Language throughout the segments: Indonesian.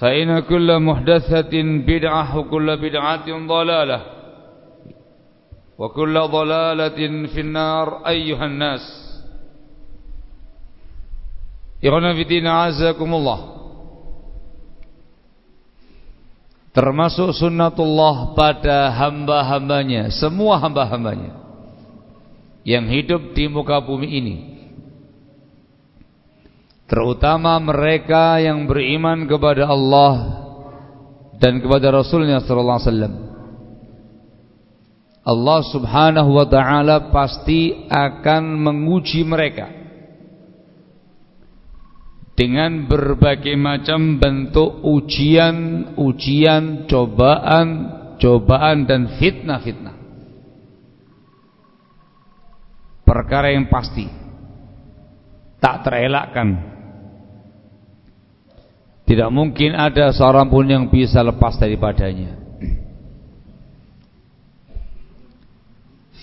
فإن كل محدثة بدعة وكل بدعة ضلالة وكل ضلالة في النار أيها الناس إخوانا في دين عزكم الله termasuk sunnatullah pada hamba-hambanya semua hamba-hambanya yang hidup di muka bumi ini terutama mereka yang beriman kepada Allah dan kepada Rasulnya sallallahu alaihi wasallam Allah Subhanahu wa taala pasti akan menguji mereka dengan berbagai macam bentuk ujian, ujian, cobaan, cobaan dan fitnah-fitnah. Perkara yang pasti tak terelakkan. Tidak mungkin ada seorang pun yang bisa lepas daripadanya.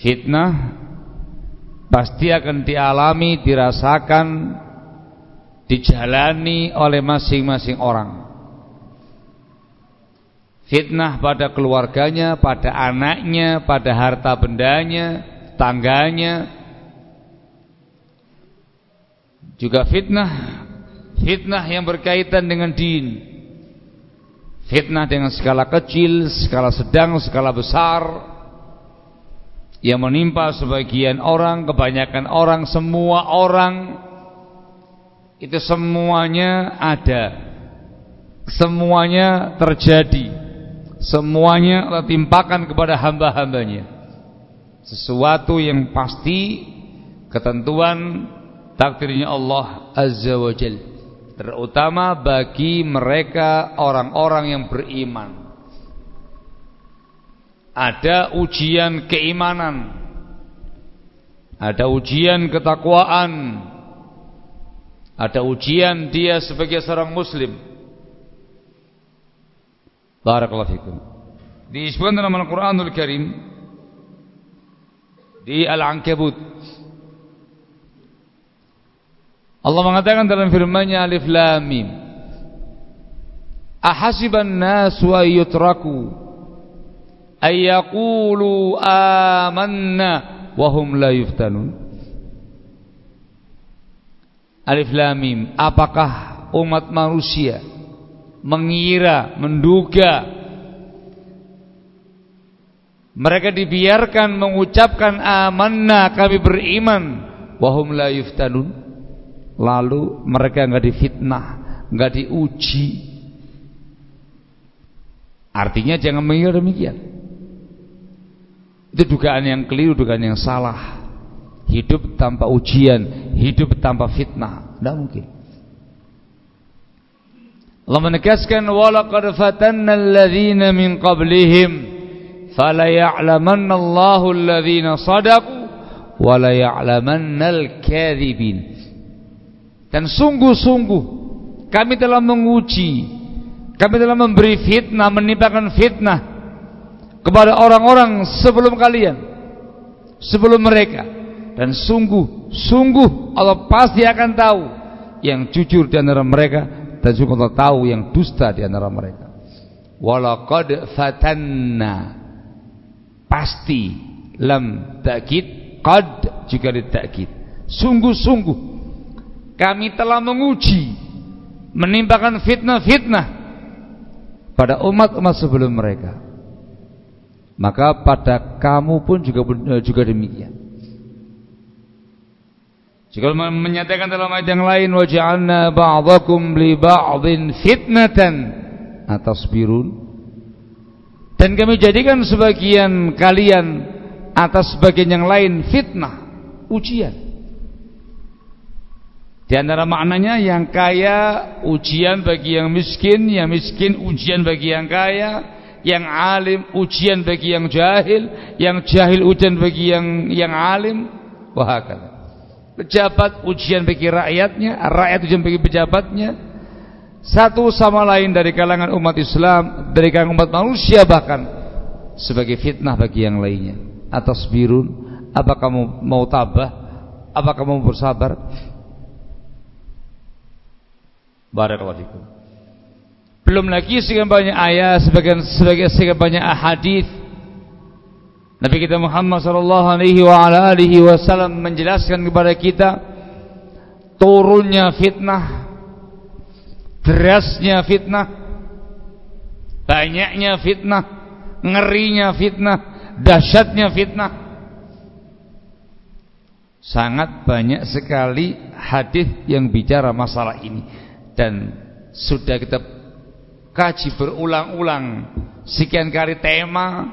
Fitnah pasti akan dialami, dirasakan dijalani oleh masing-masing orang. Fitnah pada keluarganya, pada anaknya, pada harta bendanya, tangganya. Juga fitnah, fitnah yang berkaitan dengan din. Fitnah dengan skala kecil, skala sedang, skala besar. Yang menimpa sebagian orang, kebanyakan orang, semua orang itu semuanya ada. Semuanya terjadi. Semuanya timpakan kepada hamba-hambanya. Sesuatu yang pasti ketentuan takdirnya Allah Azza wa Jal terutama bagi mereka orang-orang yang beriman ada ujian keimanan ada ujian ketakwaan ada ujian dia sebagai seorang muslim. Barakallahu fikum. Dalam Al-Qur'anul Karim di Al-Ankabut Allah mengatakan dalam firman-Nya Alif Lam Mim. Ahasiban nasu ayyutraku ayyaqulu amanna wa hum la yuftanun. Alif Lam Mim. Apakah umat manusia mengira, menduga mereka dibiarkan mengucapkan amanna kami beriman wahum la yuftanun lalu mereka enggak difitnah, enggak diuji. Artinya jangan mengira demikian. Itu dugaan yang keliru, dugaan yang salah. Hidup tanpa ujian, hidup tanpa fitnah, tidak mungkin. Allah menegaskan walaqad fatanna alladhina min qablihim fala ya'lamanna Allahu alladhina sadaqu wa la ya'lamannal kadhibin dan sungguh-sungguh kami telah menguji kami telah memberi fitnah menimpakan fitnah kepada orang-orang sebelum kalian sebelum mereka. Dan sungguh sungguh Allah pasti akan tahu yang jujur di antara mereka dan sungguh Allah tahu yang dusta di antara mereka. Walaqad fatanna. Pasti lam takkid qad juga ditakkid sungguh-sungguh kami telah menguji menimpakan fitnah-fitnah pada umat-umat sebelum mereka. Maka pada kamu pun juga eh, juga demikian. Jika menyatakan dalam ayat yang lain waja'alna ba'dakum li ba'dhin fitnatan atasbirun. Dan kami jadikan sebagian kalian atas sebagian yang lain fitnah, ujian. Di antara maknanya yang kaya ujian bagi yang miskin, yang miskin ujian bagi yang kaya, yang alim ujian bagi yang jahil, yang jahil ujian bagi yang yang alim, wahakala. Pejabat ujian bagi rakyatnya, rakyat ujian bagi pejabatnya, satu sama lain dari kalangan umat Islam, dari kalangan umat manusia bahkan sebagai fitnah bagi yang lainnya. Atas birun, apa kamu mau tabah? Apa kamu bersabar? Barakallahu. Belum lagi sekian banyak ayat, sebagian sebagai sekian banyak ahadith Nabi kita Muhammad sallallahu alaihi wa ala alihi wasallam menjelaskan kepada kita turunnya fitnah derasnya fitnah banyaknya fitnah ngerinya fitnah dahsyatnya fitnah. Sangat banyak sekali hadis yang bicara masalah ini dan sudah kita kaji berulang-ulang sekian kali tema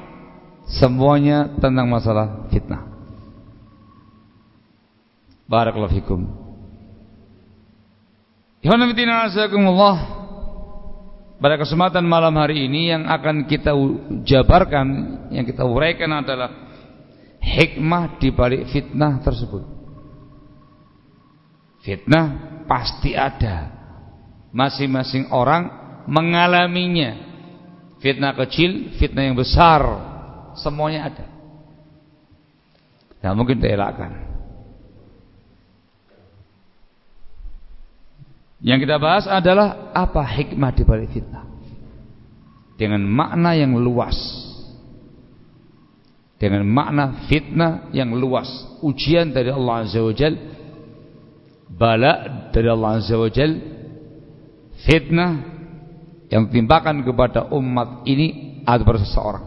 semuanya tentang masalah fitnah barakallahu fikum pada kesempatan malam hari ini yang akan kita jabarkan, yang kita uraikan adalah hikmah di balik fitnah tersebut. Fitnah pasti ada. Masing-masing orang mengalaminya. Fitnah kecil, fitnah yang besar, semuanya ada. Tidak mungkin dielakkan. Yang kita bahas adalah apa hikmah di balik fitnah. Dengan makna yang luas. Dengan makna fitnah yang luas. Ujian dari Allah Azza wa Jal. Bala dari Allah Azza wa Jal. Fitnah yang timpakan kepada umat ini atau seseorang.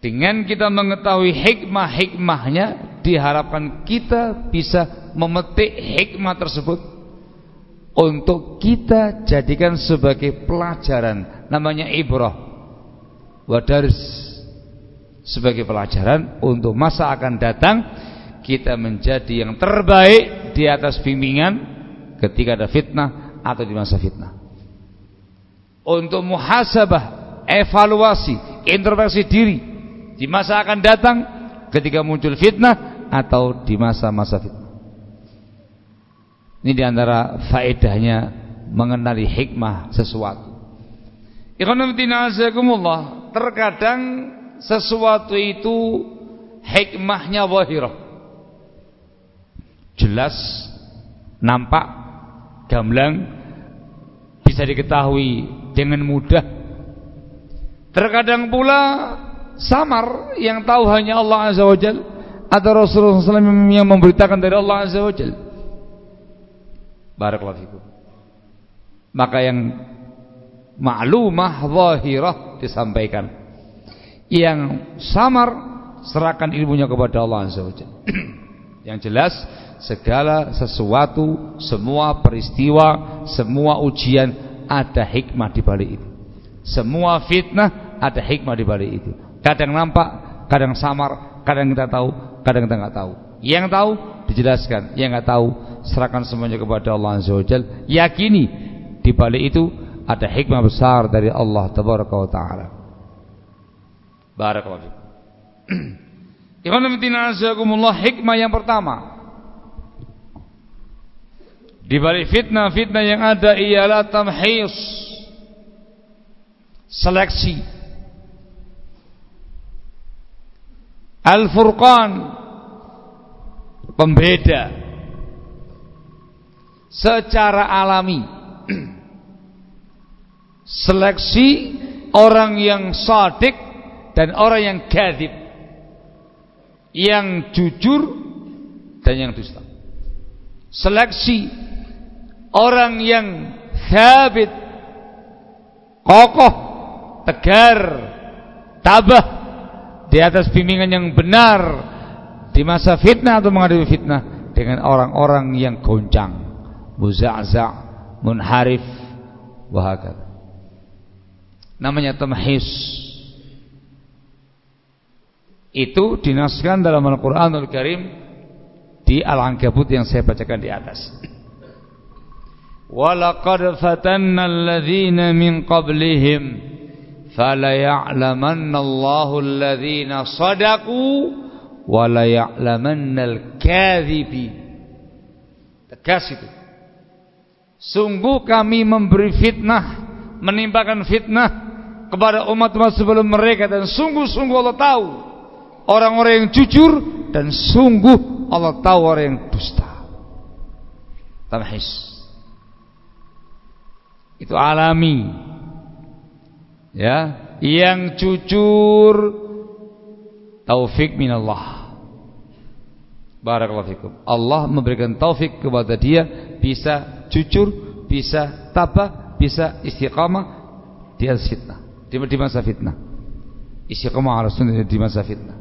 Dengan kita mengetahui hikmah-hikmahnya diharapkan kita bisa memetik hikmah tersebut untuk kita jadikan sebagai pelajaran namanya ibrah wadaris sebagai pelajaran untuk masa akan datang kita menjadi yang terbaik di atas bimbingan ketika ada fitnah atau di masa fitnah untuk muhasabah evaluasi introspeksi diri di masa akan datang ketika muncul fitnah atau di masa-masa fitnah ini di antara faedahnya mengenali hikmah sesuatu. Ikhwanuddinazakumullah Terkadang sesuatu itu hikmahnya wahirah. Jelas, nampak, gamblang, bisa diketahui dengan mudah. Terkadang pula samar yang tahu hanya Allah Azza wa Jal atau Rasulullah SAW yang memberitakan dari Allah Azza wa Jal. Barakallahu fikum. Maka yang maklumah zahirah disampaikan. Yang samar serahkan ilmunya kepada Allah Azza wajalla. yang jelas segala sesuatu, semua peristiwa, semua ujian ada hikmah di balik itu. Semua fitnah ada hikmah di balik itu. Kadang nampak, kadang samar, kadang kita tahu, kadang kita nggak tahu. Yang tahu dijelaskan, yang nggak tahu serahkan semuanya kepada Allah Azza wajalla. Yakini di balik itu ada hikmah besar dari Allah tabaraka wa taala. Barakallahu hikmah yang pertama. Di balik fitnah-fitnah yang ada ialah tamhis. Seleksi. Al-Furqan. Pembeda. Secara alami. Seleksi orang yang sadik dan orang yang gadib yang jujur dan yang dusta. Seleksi orang yang sabit kokoh tegar tabah di atas bimbingan yang benar di masa fitnah atau menghadapi fitnah dengan orang-orang yang goncang muza'za' munharif wahakat namanya tamhis itu dinaskan dalam Al-Quran Al-Karim di Al-Ankabut yang saya bacakan di atas. Walaqad fatanna alladhina min qablihim falaya'lamanna Allahu alladhina sadaku walaya'lamanna al-kadhibin. Tegas itu. Sungguh kami memberi fitnah, menimpakan fitnah kepada umat-umat sebelum mereka dan sungguh-sungguh Allah tahu orang-orang yang jujur dan sungguh Allah tahu orang yang dusta. Tamhis. Itu alami. Ya yang jujur taufik minallah. Barakallahu fikum. Allah memberikan taufik kepada dia bisa jujur bisa tabah bisa istiqamah di fitnah. Di, di masa fitnah. Istiqamah sunnah di masa fitnah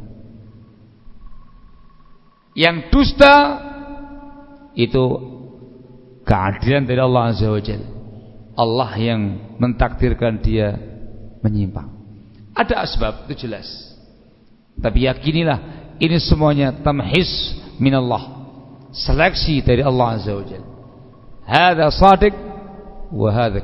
yang dusta itu keadilan dari Allah Azza wa Jalla Allah yang mentakdirkan dia menyimpang. Ada asbab itu jelas. Tapi yakinilah ini semuanya tamhis minallah. Seleksi dari Allah Azza wa Jalla. Hada sadiq wa hada.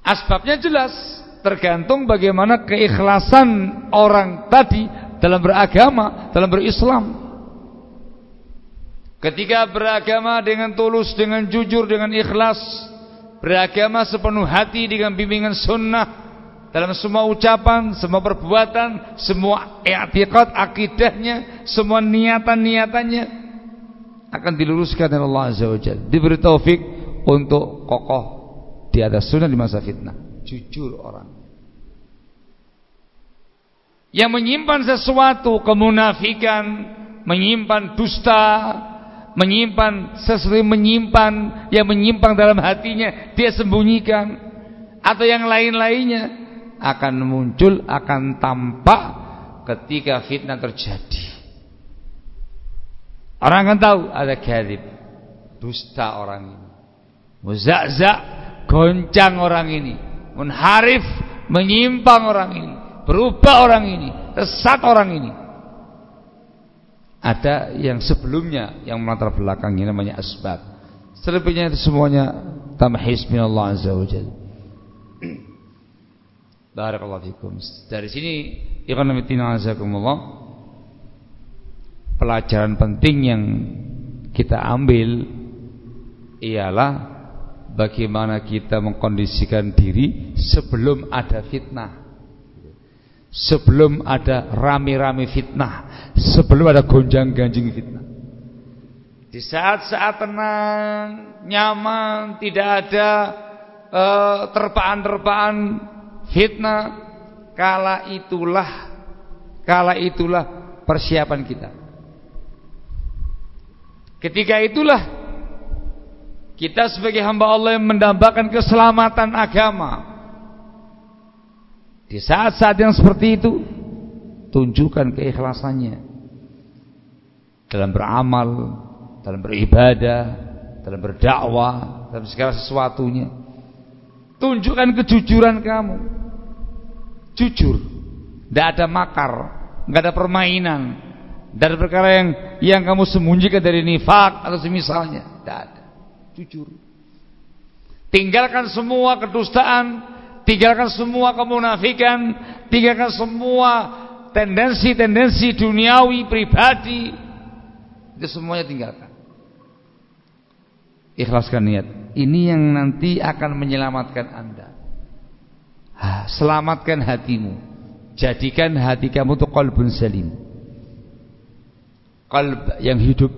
Asbabnya jelas, tergantung bagaimana keikhlasan orang tadi dalam beragama, dalam berislam. Ketika beragama dengan tulus, dengan jujur, dengan ikhlas Beragama sepenuh hati dengan bimbingan sunnah Dalam semua ucapan, semua perbuatan Semua i'tiqad, akidahnya Semua niatan-niatannya Akan diluruskan oleh Allah Azza wa Jal Diberi taufik untuk kokoh Di atas sunnah di masa fitnah. Jujur orang Yang menyimpan sesuatu Kemunafikan Menyimpan dusta menyimpan sesuatu menyimpan yang menyimpang dalam hatinya dia sembunyikan. Atau yang lain-lainnya akan muncul akan tampak ketika fitnah terjadi. Orang akan tahu ada kadhib dusta orang ini. Muzakzak goncang orang ini. Munharif menyimpang orang ini berubah orang ini sesat orang ini ada yang sebelumnya yang melatar belakangnya namanya asbab. Selebihnya itu semuanya tamhis min Allah azza wajalla. Barakallahu fikum. Dari sini ikhwan azakumullah pelajaran penting yang kita ambil ialah bagaimana kita mengkondisikan diri sebelum ada fitnah sebelum ada rame-rame fitnah, sebelum ada gonjang-ganjing fitnah. Di saat-saat tenang, nyaman, tidak ada uh, terpaan-terpaan fitnah, kala itulah kala itulah persiapan kita. Ketika itulah Kita sebagai hamba Allah yang mendambakan keselamatan agama. Di saat-saat yang seperti itu, tunjukkan keikhlasannya dalam beramal, dalam beribadah, dalam berdakwah, dalam segala sesuatunya. Tunjukkan kejujuran kamu. Jujur. Tidak ada makar, nggak ada permainan, dari perkara yang yang kamu sembunyikan dari nifak atau semisalnya. Tidak ada jujur. Tinggalkan semua kedustaan, tinggalkan semua kemunafikan, tinggalkan semua tendensi-tendensi duniawi pribadi. Itu semuanya tinggalkan. Ikhlaskan niat. Ini yang nanti akan menyelamatkan Anda. selamatkan hatimu. Jadikan hati kamu itu qalbun salim. Qalb yang hidup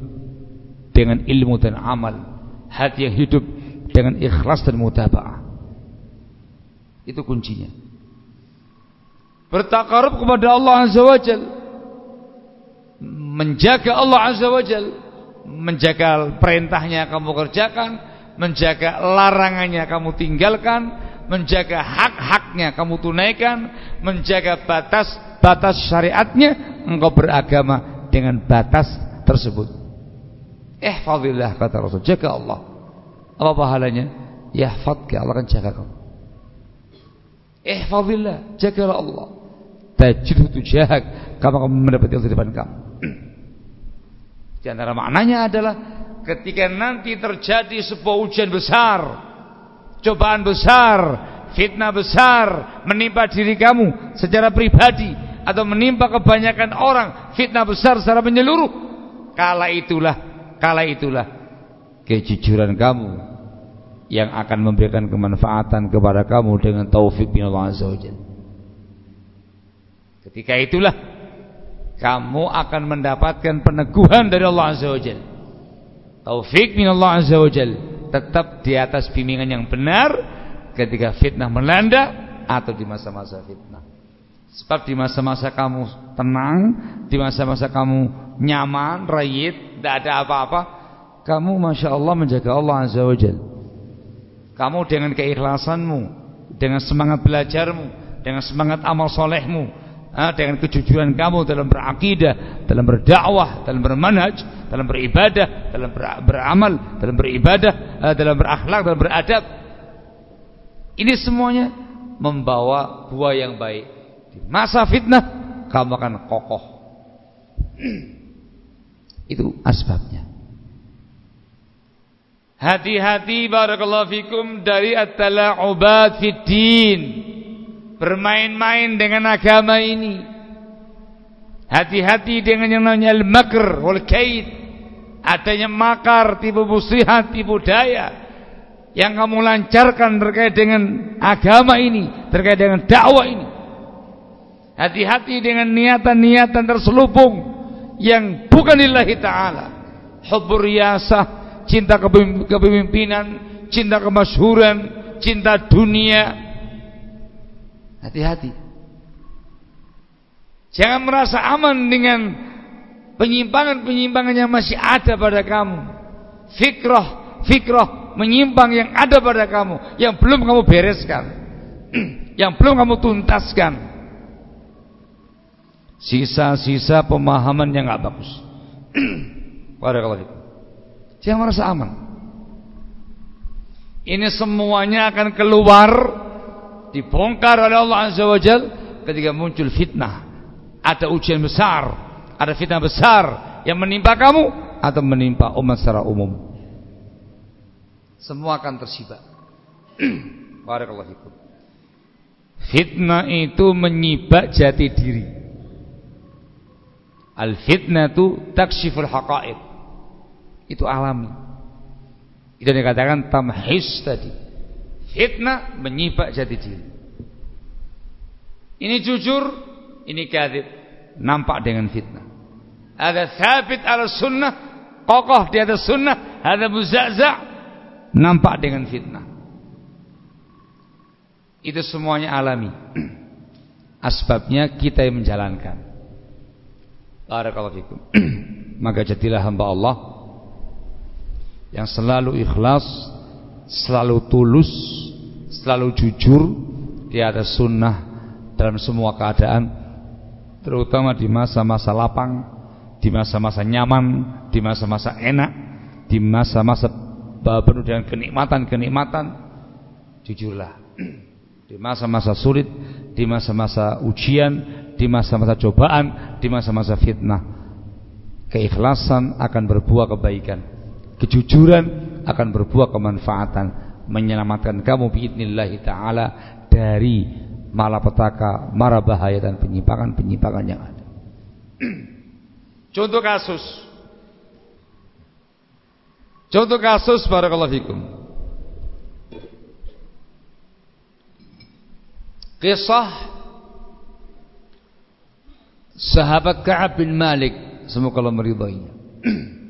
dengan ilmu dan amal hati yang hidup dengan ikhlas dan mutaba'ah. Itu kuncinya. Bertakarub kepada Allah Azza wa Jal. Menjaga Allah Azza wa Jal. Menjaga perintahnya kamu kerjakan. Menjaga larangannya kamu tinggalkan. Menjaga hak-haknya kamu tunaikan. Menjaga batas-batas syariatnya. Engkau beragama dengan batas tersebut. Ihfazillah kata Rasul, jaga Allah. Apa pahalanya? Yahfadka, Allah akan jaga kamu. Ihfazillah, jaga Allah. Tajidhu tujahak, kamu akan mendapati Allah di depan kamu. Di antara maknanya adalah ketika nanti terjadi sebuah ujian besar, cobaan besar, fitnah besar menimpa diri kamu secara pribadi atau menimpa kebanyakan orang, fitnah besar secara menyeluruh, kala itulah Kala itulah kejujuran kamu yang akan memberikan kemanfaatan kepada kamu dengan taufik bin Allah Azza wa Ketika itulah kamu akan mendapatkan peneguhan dari Allah Azza wa Taufik min Allah Azza wa tetap di atas bimbingan yang benar ketika fitnah melanda atau di masa-masa fitnah. Sebab di masa-masa kamu tenang, di masa-masa kamu nyaman, rayit, tidak ada apa-apa, kamu masya Allah menjaga Allah Azza wa Jal. Kamu dengan keikhlasanmu, dengan semangat belajarmu, dengan semangat amal solehmu, dengan kejujuran kamu dalam berakidah, dalam berdakwah, dalam bermanhaj, dalam beribadah, dalam beramal, dalam beribadah, dalam berakhlak, dalam beradab. Ini semuanya membawa buah yang baik. Di masa fitnah kamu akan kokoh. Itu asbabnya. Hati-hati barakallahu fikum dari at-tala'ubat fid din. Bermain-main dengan agama ini. Hati-hati dengan yang namanya al-makr wal kaid. Adanya makar, tipu muslihat, tipu daya yang kamu lancarkan terkait dengan agama ini, terkait dengan dakwah ini. Hati-hati dengan niatan-niatan terselubung yang bukan lillahi ta'ala hubbur riyasah cinta kepemimpinan cinta kemasyhuran cinta dunia. Hati-hati. Jangan merasa aman dengan penyimpangan-penyimpangan yang masih ada pada kamu. Fikrah fikrah menyimpang yang ada pada kamu yang belum kamu bereskan yang belum kamu tuntaskan. Sisa-sisa pemahaman yang nggak bagus. Barakallahu Jangan merasa aman. Ini semuanya akan keluar dibongkar oleh Allah Azza wa Jal ketika muncul fitnah. Ada ujian besar, ada fitnah besar yang menimpa kamu atau menimpa umat secara umum. Semua akan tersibak. Barakallahu Fitnah itu menyibak jati diri. Al fitnatu takshiful haqa'iq. Itu alami. Itu dikatakan tamhis tadi. Fitnah menyibak jati diri. Ini jujur, ini kadhib. Nampak dengan fitnah. Ada thabit ala sunnah, kokoh di atas sunnah, ada muzazza' nampak dengan fitnah. Itu semuanya alami. Asbabnya kita yang menjalankan. Barakallahu fikum. Maka jadilah hamba Allah yang selalu ikhlas selalu tulus, selalu jujur di atas sunnah dalam semua keadaan, terutama di masa-masa lapang, di masa-masa nyaman, di masa-masa enak, di masa-masa penuh dengan kenikmatan-kenikmatan, jujurlah. Di masa-masa sulit, di masa-masa ujian, di masa-masa cobaan, di masa-masa fitnah. Keikhlasan akan berbuah kebaikan. Kejujuran akan berbuah kemanfaatan, menyelamatkan kamu biidznillah taala dari malapetaka, mara bahaya dan penyimpangan-penyimpangan yang ada. Contoh kasus. Contoh kasus barakallahu fikum. Kisah sahabat Ka'ab bin Malik semoga Allah meridainya.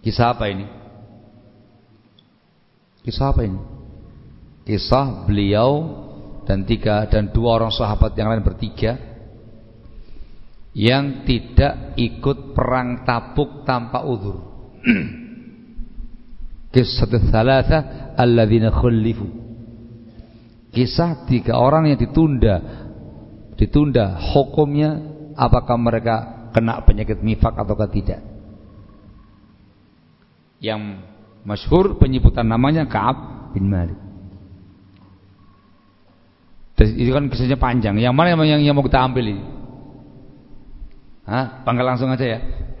Kisah apa ini? Kisah apa ini? Kisah beliau dan tiga dan dua orang sahabat yang lain bertiga yang tidak ikut perang Tabuk tanpa udzur. Kisah Kisah tiga orang yang ditunda Ditunda hukumnya Apakah mereka kena penyakit mifak atau tidak Yang masyhur penyebutan namanya Ka'ab bin Malik. Itu kan kisahnya panjang. Yang mana yang, yang mau kita ambil ini? Hah? Panggil langsung aja ya.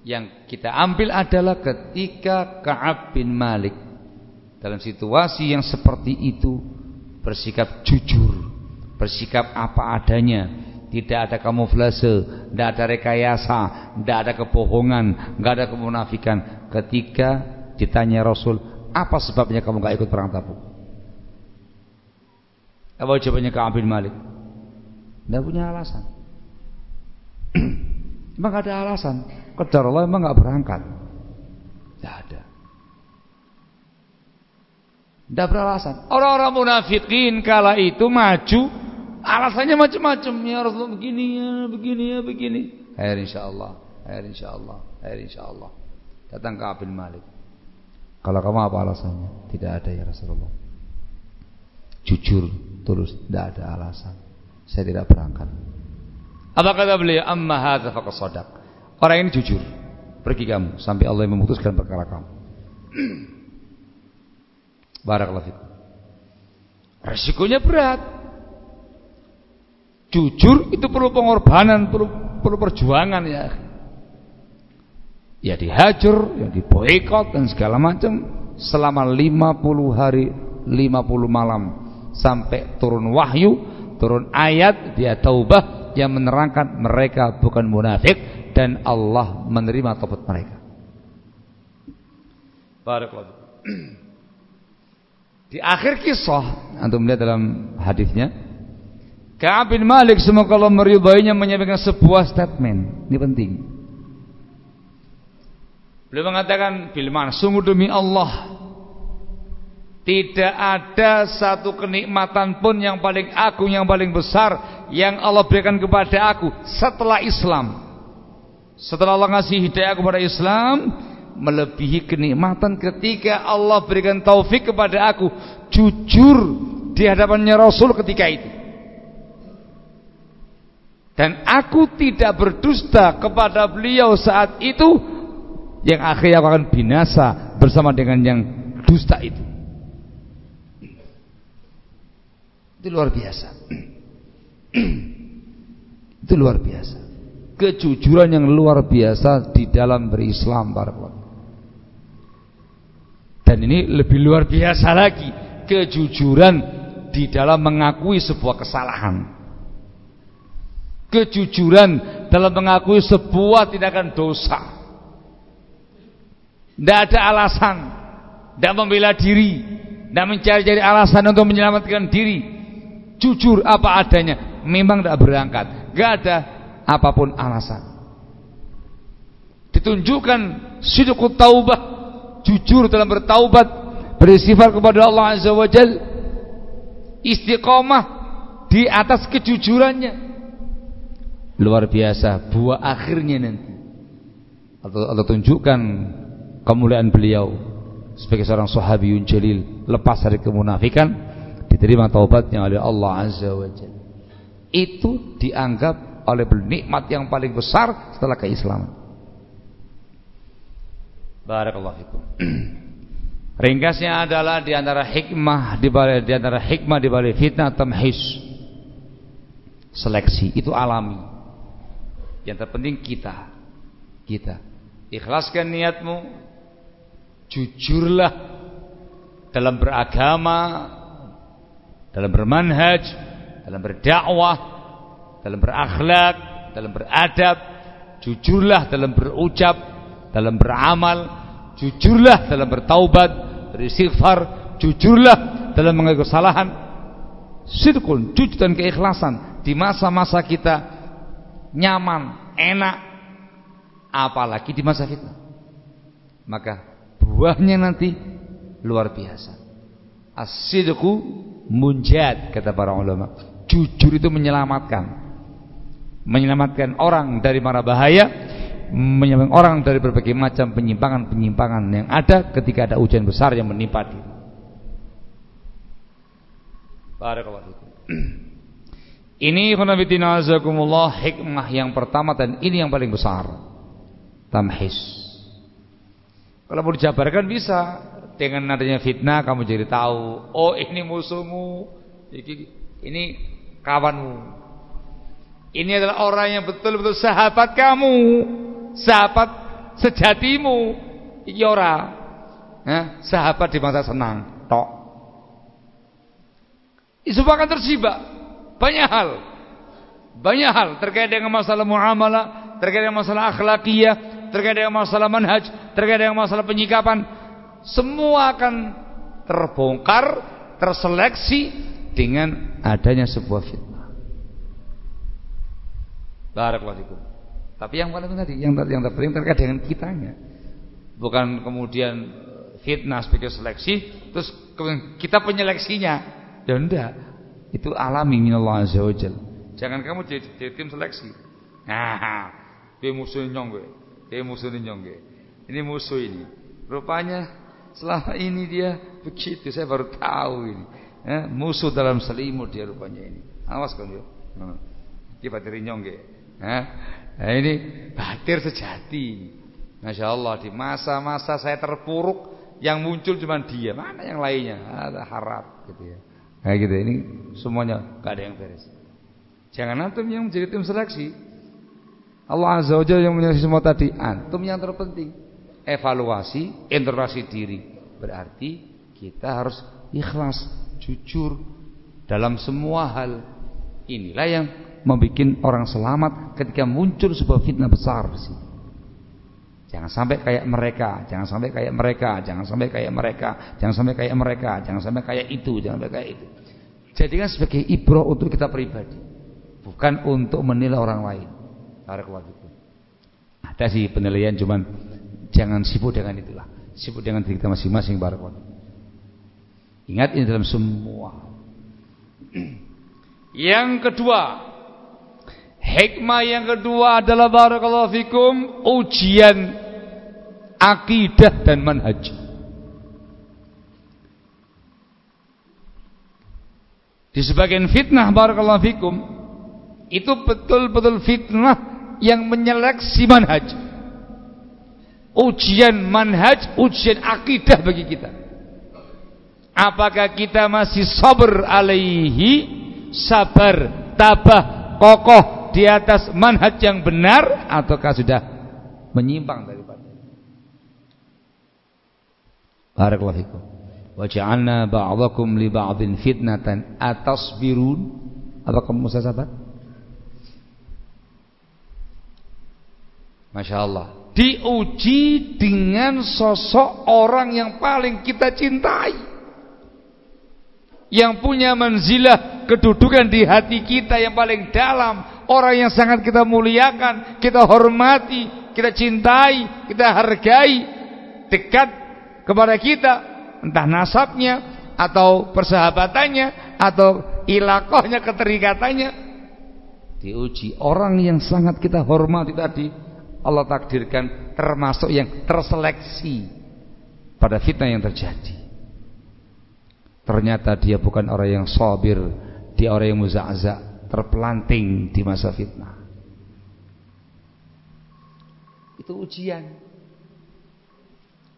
Yang kita ambil adalah ketika Ka'ab bin Malik dalam situasi yang seperti itu bersikap jujur, bersikap apa adanya, tidak ada kamuflase, tidak ada rekayasa, tidak ada kebohongan, tidak ada kemunafikan. Ketika ditanya Rasul, apa sebabnya kamu gak ikut perang Tabuk? Apa jawabannya Ka'ab bin Malik? Tidak punya alasan. Emang ada alasan. Kedar Allah emang gak berangkat. Tidak ada. Tidak beralasan. Orang-orang munafikin kala itu maju, alasannya macam-macam. Ya Rasulullah begini ya, begini ya, begini. Air insyaallah, air insyaallah, air insyaallah. Datang ke Abin Malik. Kalau kamu apa alasannya? Tidak ada ya Rasulullah. Jujur, tulus, tidak ada alasan. Saya tidak berangkat. Apa kata beliau? Amma hadza faqad. Orang ini jujur. Pergi kamu sampai Allah yang memutuskan perkara kamu. Barakallahu fikum. Resikonya berat. Jujur itu perlu pengorbanan, perlu perlu perjuangan ya. Ya dihajar, ya diboikot dan segala macam selama 50 hari, 50 malam sampai turun wahyu, turun ayat dia taubah yang menerangkan mereka bukan munafik dan Allah menerima tobat mereka. Barakallahu. Di akhir kisah antum melihat dalam hadisnya Ka'ab bin Malik semoga Allah meridainya menyampaikan sebuah statement. Ini penting. Beliau mengatakan bilman sungguh demi Allah tidak ada satu kenikmatan pun yang paling agung yang paling besar yang Allah berikan kepada aku setelah Islam. Setelah Allah ngasih hidayah kepada Islam, melebihi kenikmatan ketika Allah berikan taufik kepada aku jujur di hadapannya Rasul ketika itu. Dan aku tidak berdusta kepada beliau saat itu yang akhirnya akan binasa bersama dengan yang dusta itu. Itu luar biasa. itu luar biasa. Kejujuran yang luar biasa di dalam berislam para dan ini lebih luar biasa lagi kejujuran di dalam mengakui sebuah kesalahan. Kejujuran dalam mengakui sebuah tindakan dosa. Tidak ada alasan, tidak membela diri, tidak mencari-cari alasan untuk menyelamatkan diri. Jujur apa adanya, memang tidak berangkat, tidak ada apa pun alasan. Ditunjukkan sidqut taubah jujur dalam bertaubat, bersifat kepada Allah Azza wa Jal, istiqomah di atas kejujurannya. Luar biasa buah akhirnya nanti. Atau, atau tunjukkan kemuliaan beliau sebagai seorang sahabiyun jalil lepas dari kemunafikan diterima taubatnya oleh Allah Azza wa Jalla itu dianggap oleh nikmat yang paling besar setelah keislaman Barakallahu fikum Ringkasnya adalah di antara hikmah di balik di antara hikmah di balik fitnah tamhis. Seleksi itu alami. Yang terpenting kita. Kita. Ikhlaskan niatmu. Jujurlah dalam beragama, dalam bermanhaj, dalam berdakwah, dalam berakhlak, dalam beradab, jujurlah dalam berucap, dalam beramal, jujurlah dalam bertaubat, beristighfar, jujurlah dalam mengaku kesalahan. Sirkun, jujur dan keikhlasan di masa-masa kita nyaman, enak, apalagi di masa fitnah. Maka buahnya nanti luar biasa. As-sidqu munjad kata para ulama. Jujur itu menyelamatkan. Menyelamatkan orang dari mara bahaya menyebabkan orang dari berbagai macam penyimpangan-penyimpangan yang ada ketika ada ujian besar yang menimpa diri. Barakallahu Ini khonafidina azakumullah hikmah yang pertama dan ini yang paling besar. Tamhis. Kalau mau dijabarkan bisa. Dengan adanya fitnah kamu jadi tahu, oh ini musuhmu, ini kawanmu. Ini adalah orang yang betul-betul sahabat kamu. Sahabat sejatimu. Iki ora. Eh, sahabat di masa senang. Tok. Itu akan tersibak banyak hal banyak hal terkait dengan masalah muamalah terkait dengan masalah akhlakiyah terkait dengan masalah manhaj terkait dengan masalah penyikapan semua akan terbongkar terseleksi dengan adanya sebuah fitnah Barakallahu tapi yang paling tadi, yang yang terpenting terkait dengan kitanya. Bukan kemudian fitnah sebagai seleksi, terus kita penyeleksinya. Ya enggak. Itu alami minallah azza wajal. Jangan kamu jadi, tim seleksi. Nah, dia musuh nyong gue. Dia musuh nyong gue. Ini musuh ini. Rupanya selama ini dia begitu. Saya baru tahu ini. Ya, musuh dalam selimut dia rupanya ini. Awas kan yo. Kita dari nyong gue. Nah ini batir sejati. Masya Allah di masa-masa saya terpuruk yang muncul cuma dia, mana yang lainnya? Ada harap gitu ya. Kayak gitu ini semuanya gak ada yang beres. Jangan antum yang menjadi tim seleksi. Allah Azza wa Jalla yang menyeleksi semua tadi. Antum yang terpenting. Evaluasi, introspeksi diri. Berarti kita harus ikhlas, jujur dalam semua hal. Inilah yang membuat orang selamat ketika muncul sebuah fitnah besar di sini. Jangan sampai kayak mereka, jangan sampai kayak mereka, jangan sampai kayak mereka, jangan sampai kayak mereka, jangan sampai kayak itu, jangan sampai kayak itu. Jadikan sebagai ibroh untuk kita pribadi, bukan untuk menilai orang lain. Ada sih penilaian cuman jangan sibuk dengan itulah. Sibuk dengan diri kita masing-masing barakallahu. Ingat ini dalam semua. Yang kedua, Hikmah yang kedua adalah barakallahu fikum ujian akidah dan manhaj. Di sebagian fitnah barakallahu fikum itu betul-betul fitnah yang menyeleksi manhaj. Ujian manhaj, ujian akidah bagi kita. Apakah kita masih sabar alaihi, sabar, tabah, kokoh di atas manhaj yang benar ataukah sudah menyimpang daripada Barakallahu fikum. Wa ja'alna ba'dakum li ba'din fitnatan atasbirun. Apa kamu bisa? Masya Allah Diuji dengan sosok orang yang paling kita cintai Yang punya manzilah kedudukan di hati kita yang paling dalam orang yang sangat kita muliakan, kita hormati, kita cintai, kita hargai, dekat kepada kita, entah nasabnya atau persahabatannya atau ilakohnya, keterikatannya. Diuji orang yang sangat kita hormati tadi Allah takdirkan termasuk yang terseleksi pada fitnah yang terjadi. Ternyata dia bukan orang yang sabir, dia orang yang muza'za, terpelanting di masa fitnah. Itu ujian.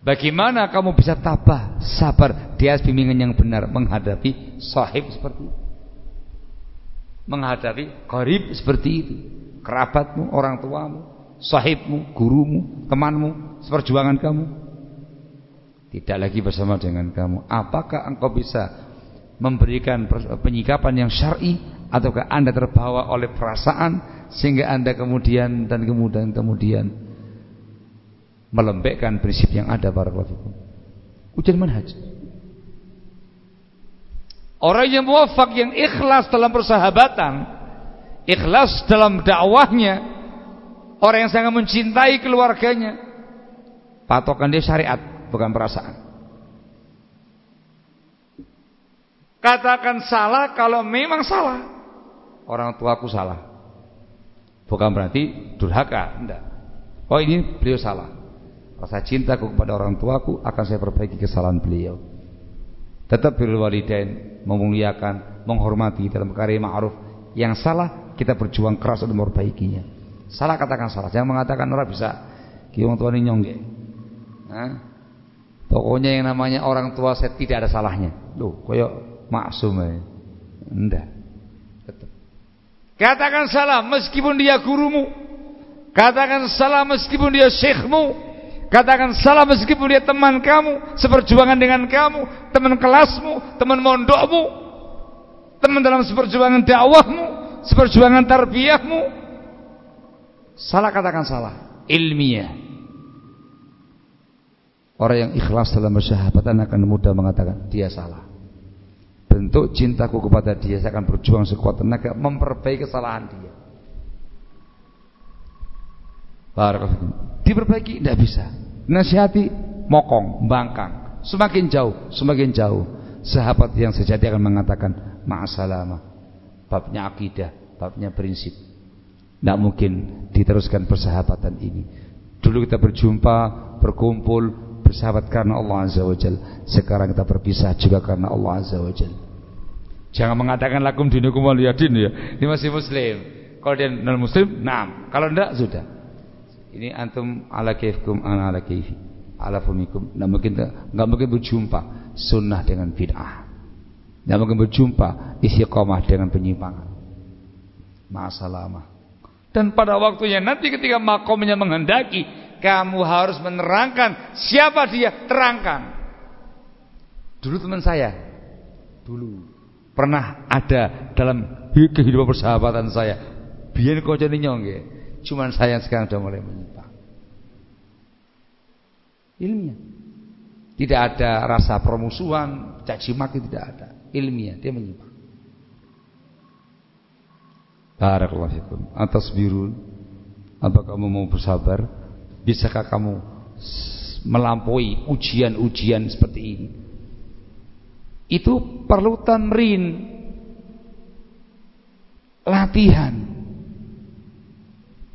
Bagaimana kamu bisa tabah, sabar di atas bimbingan yang benar menghadapi sahib seperti itu? Menghadapi karib seperti itu, kerabatmu, orang tuamu, sahibmu, gurumu, temanmu, seperjuangan kamu. Tidak lagi bersama dengan kamu. Apakah engkau bisa memberikan penyikapan yang syar'i ataukah Anda terbawa oleh perasaan sehingga Anda kemudian dan kemudian kemudian melembekkan prinsip yang ada barakallahu fikum. Ujian manhaj. Orang yang muwafaq yang ikhlas dalam persahabatan, ikhlas dalam dakwahnya, orang yang sangat mencintai keluarganya, patokan dia syariat, bukan perasaan. Katakan salah kalau memang salah. Orang tuaku salah. Bukan berarti durhaka, enggak. Oh ini beliau salah. Rasa cintaku kepada orang tuaku akan saya perbaiki kesalahan beliau. Tetap birrul walidain, memuliakan, menghormati dalam karya ma'ruf. Yang salah kita berjuang keras untuk memperbaikinya. Salah katakan salah, jangan mengatakan orang bisa ki wong tuane nyongge. Nah, pokoknya yang namanya orang tua saya tidak ada salahnya. Loh, koyo maksum ya. Enggak. Katakan salah meskipun dia gurumu. Katakan salah meskipun dia syekhmu. Katakan salah meskipun dia teman kamu, seperjuangan dengan kamu, teman kelasmu, teman mondokmu, teman dalam seperjuangan dakwahmu, seperjuangan tarbiyahmu. Salah katakan salah, ilmiah. Orang yang ikhlas dalam bersahabatan akan mudah mengatakan dia salah. Bentuk cintaku kepada dia saya akan berjuang sekuat tenaga memperbaiki kesalahan dia. Barakallahu Diperbaiki tidak bisa. Nasihati mokong, bangkang. Semakin jauh, semakin jauh. Sahabat yang sejati akan mengatakan ma'asalama. Babnya akidah, babnya prinsip. Tidak mungkin diteruskan persahabatan ini. Dulu kita berjumpa, berkumpul, bersahabat karena Allah Azza wa Jal. Sekarang kita berpisah juga karena Allah Azza wa Jal. Jangan mengatakan lakum dinukum waliyadin ya. Ini masih muslim. Kalau dia non muslim, nah. Kalau tidak sudah. Ini antum ala kaifkum ana ala kaifi. Ala fumikum. Enggak mungkin enggak mungkin berjumpa sunnah dengan bid'ah. Enggak mungkin berjumpa istiqomah dengan penyimpangan. Masalah Dan pada waktunya nanti ketika makomnya menghendaki, kamu harus menerangkan siapa dia, terangkan. Dulu teman saya, dulu pernah ada dalam kehidupan persahabatan saya. Biar kau jadi nyong Cuman saya sekarang sudah mulai menyimpang. Ilmiah. Tidak ada rasa permusuhan, caci maki tidak ada. Ilmiah, dia menyimpang. Barakallahu fikum. Atas birun. Apa kamu mau bersabar? Bisakah kamu melampaui ujian-ujian seperti ini? Itu perlu tamrin. Latihan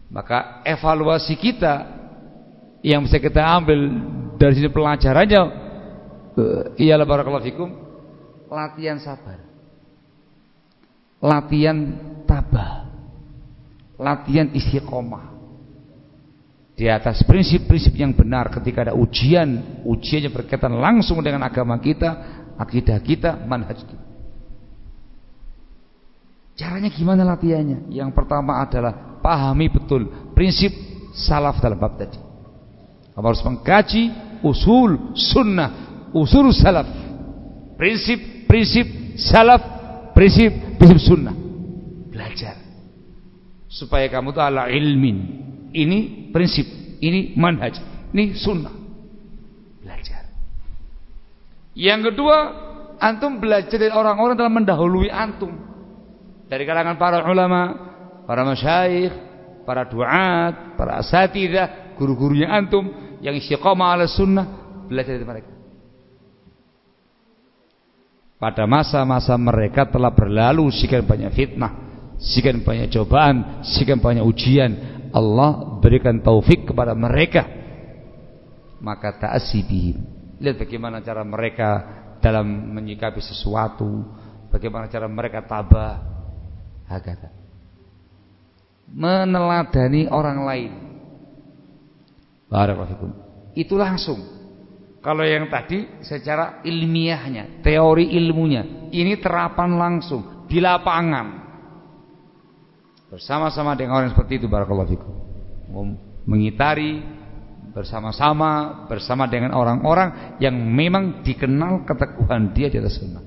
maka evaluasi kita yang bisa kita ambil dari sini pelajarannya uh, ialah barakallahu fikum latihan sabar. Latihan tabah. Latihan istiqomah. Di atas prinsip-prinsip yang benar ketika ada ujian, ujiannya berkaitan langsung dengan agama kita, akidah kita, manhaj kita. Caranya gimana latihannya? Yang pertama adalah pahami betul prinsip salaf dalam bab tadi. Kamu harus mengkaji usul sunnah, usul salaf. Prinsip-prinsip salaf, prinsip-prinsip sunnah. Belajar. Supaya kamu itu ala ilmin. Ini prinsip, ini manhaj, ini sunnah. Belajar. Yang kedua, antum belajar dari orang-orang dalam mendahului antum. Dari kalangan para ulama, para masyayikh, para duat, para asatidah, guru-gurunya antum yang istiqamah ala sunnah, belajar dari mereka. Pada masa-masa mereka telah berlalu sekian banyak fitnah, sekian banyak cobaan, sekian banyak ujian. Allah berikan taufik kepada mereka. Maka ta'asibihim. Lihat bagaimana cara mereka dalam menyikapi sesuatu, bagaimana cara mereka tabah. Hakata. Meneladani orang lain. Barakallahu Itu langsung. Kalau yang tadi secara ilmiahnya, teori ilmunya, ini terapan langsung di lapangan. Bersama-sama dengan orang seperti itu barakallahu. Mengitari bersama-sama bersama dengan orang-orang yang memang dikenal keteguhan dia di atas sunnah.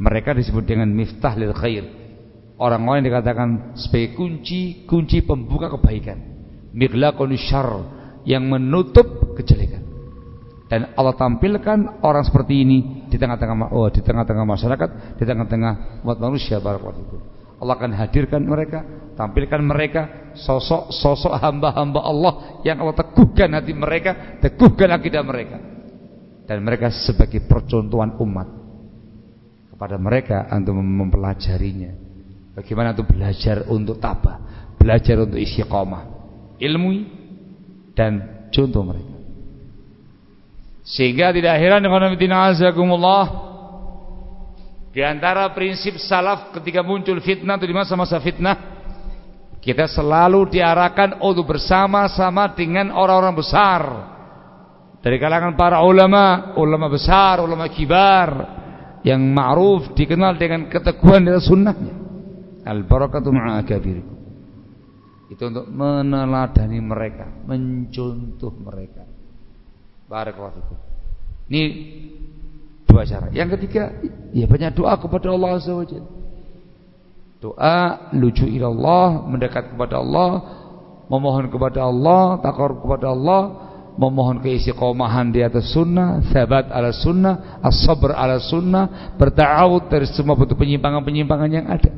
Mereka disebut dengan miftah lil khair. Orang-orang dikatakan sebagai kunci kunci pembuka kebaikan. Miglaqun syarr yang menutup kejelekan. Dan Allah tampilkan orang seperti ini di tengah-tengah oh, di tengah-tengah masyarakat, di tengah-tengah umat manusia barakallahu Allah akan hadirkan mereka, tampilkan mereka sosok-sosok hamba-hamba Allah yang Allah teguhkan hati mereka, teguhkan akidah mereka. Dan mereka sebagai percontohan umat kepada mereka untuk mempelajarinya. Bagaimana untuk belajar untuk tabah, belajar untuk istiqomah, ilmu dan contoh mereka. Sehingga tidak heran dengan Nabi azakumullah di antara prinsip salaf ketika muncul fitnah atau di masa-masa fitnah, kita selalu diarahkan untuk bersama-sama dengan orang-orang besar dari kalangan para ulama, ulama besar, ulama kibar yang ma'ruf dikenal dengan keteguhan dan sunnahnya. Al barakatu ma'akabir. Itu untuk meneladani mereka, mencontoh mereka. Barakallahu Ini dua cara. Yang ketiga, ya banyak doa kepada Allah Azza wa Jalla. Doa lucu ilallah, mendekat kepada Allah, memohon kepada Allah, takor kepada Allah, memohon keistiqomahan di atas sunnah, sabat ala sunnah, as-sabr ala sunnah, berta'awud dari semua bentuk penyimpangan-penyimpangan yang ada.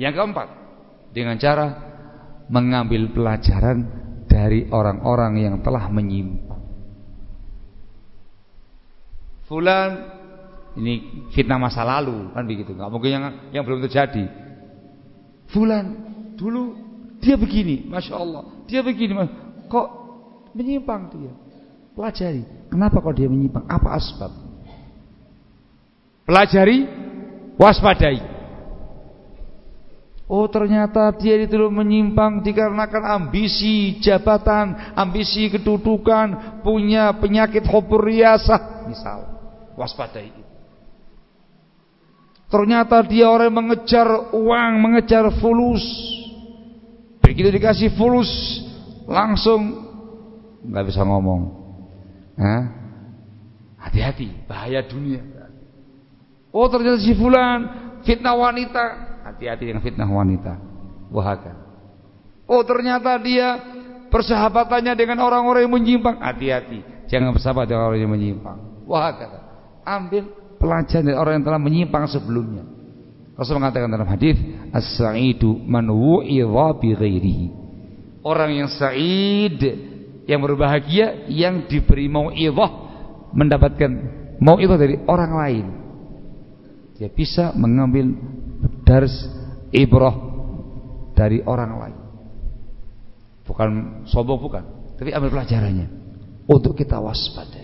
Yang keempat, dengan cara mengambil pelajaran dari orang-orang yang telah menyimpang. Fulan ini fitnah masa lalu kan begitu. Enggak mungkin yang yang belum terjadi. Fulan dulu dia begini, masya Allah. Dia begini, kok menyimpang dia? Pelajari. Kenapa kok dia menyimpang? Apa asbab? Pelajari, waspadai. Oh ternyata dia itu menyimpang dikarenakan ambisi jabatan, ambisi kedudukan, punya penyakit hubur riasah misal waspadai itu. Ternyata dia orang yang mengejar uang, mengejar fulus. Begitu dikasih fulus, langsung nggak bisa ngomong. Hati-hati, bahaya dunia. Oh ternyata si fulan fitnah wanita, hati-hati dengan fitnah wanita. Wahaka. Oh ternyata dia persahabatannya dengan orang-orang yang menyimpang, hati-hati, jangan bersahabat dengan orang yang menyimpang. Wahaka ambil pelajaran dari orang yang telah menyimpang sebelumnya. Rasul mengatakan dalam hadis, "As-sa'idu man wu'idha bi ghairihi." Orang yang sa'id, yang berbahagia yang diberi mau'idhah mendapatkan mau'idhah dari orang lain. Dia bisa mengambil dars ibrah dari orang lain. Bukan sombong bukan, tapi ambil pelajarannya untuk kita waspadai.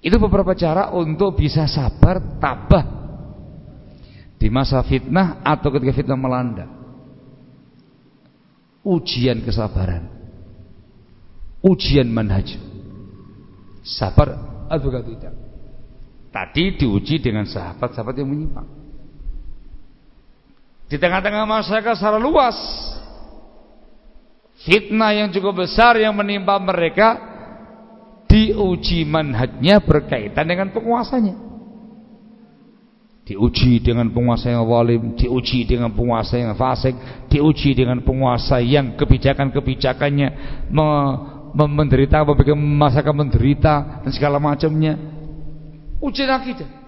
Itu beberapa cara untuk bisa sabar, tabah di masa fitnah atau ketika fitnah melanda. Ujian kesabaran. Ujian manhaj. Sabar atau tidak. Tadi diuji dengan sahabat-sahabat yang menyimpang. Di tengah-tengah masyarakat secara luas fitnah yang cukup besar yang menimpa mereka diuji manhajnya berkaitan dengan penguasanya. Diuji dengan penguasa yang zalim diuji dengan penguasa yang fasik diuji dengan penguasa yang kebijakan-kebijakannya me menderita bagaimana masyarakat menderita dan segala macamnya. Ujian akidah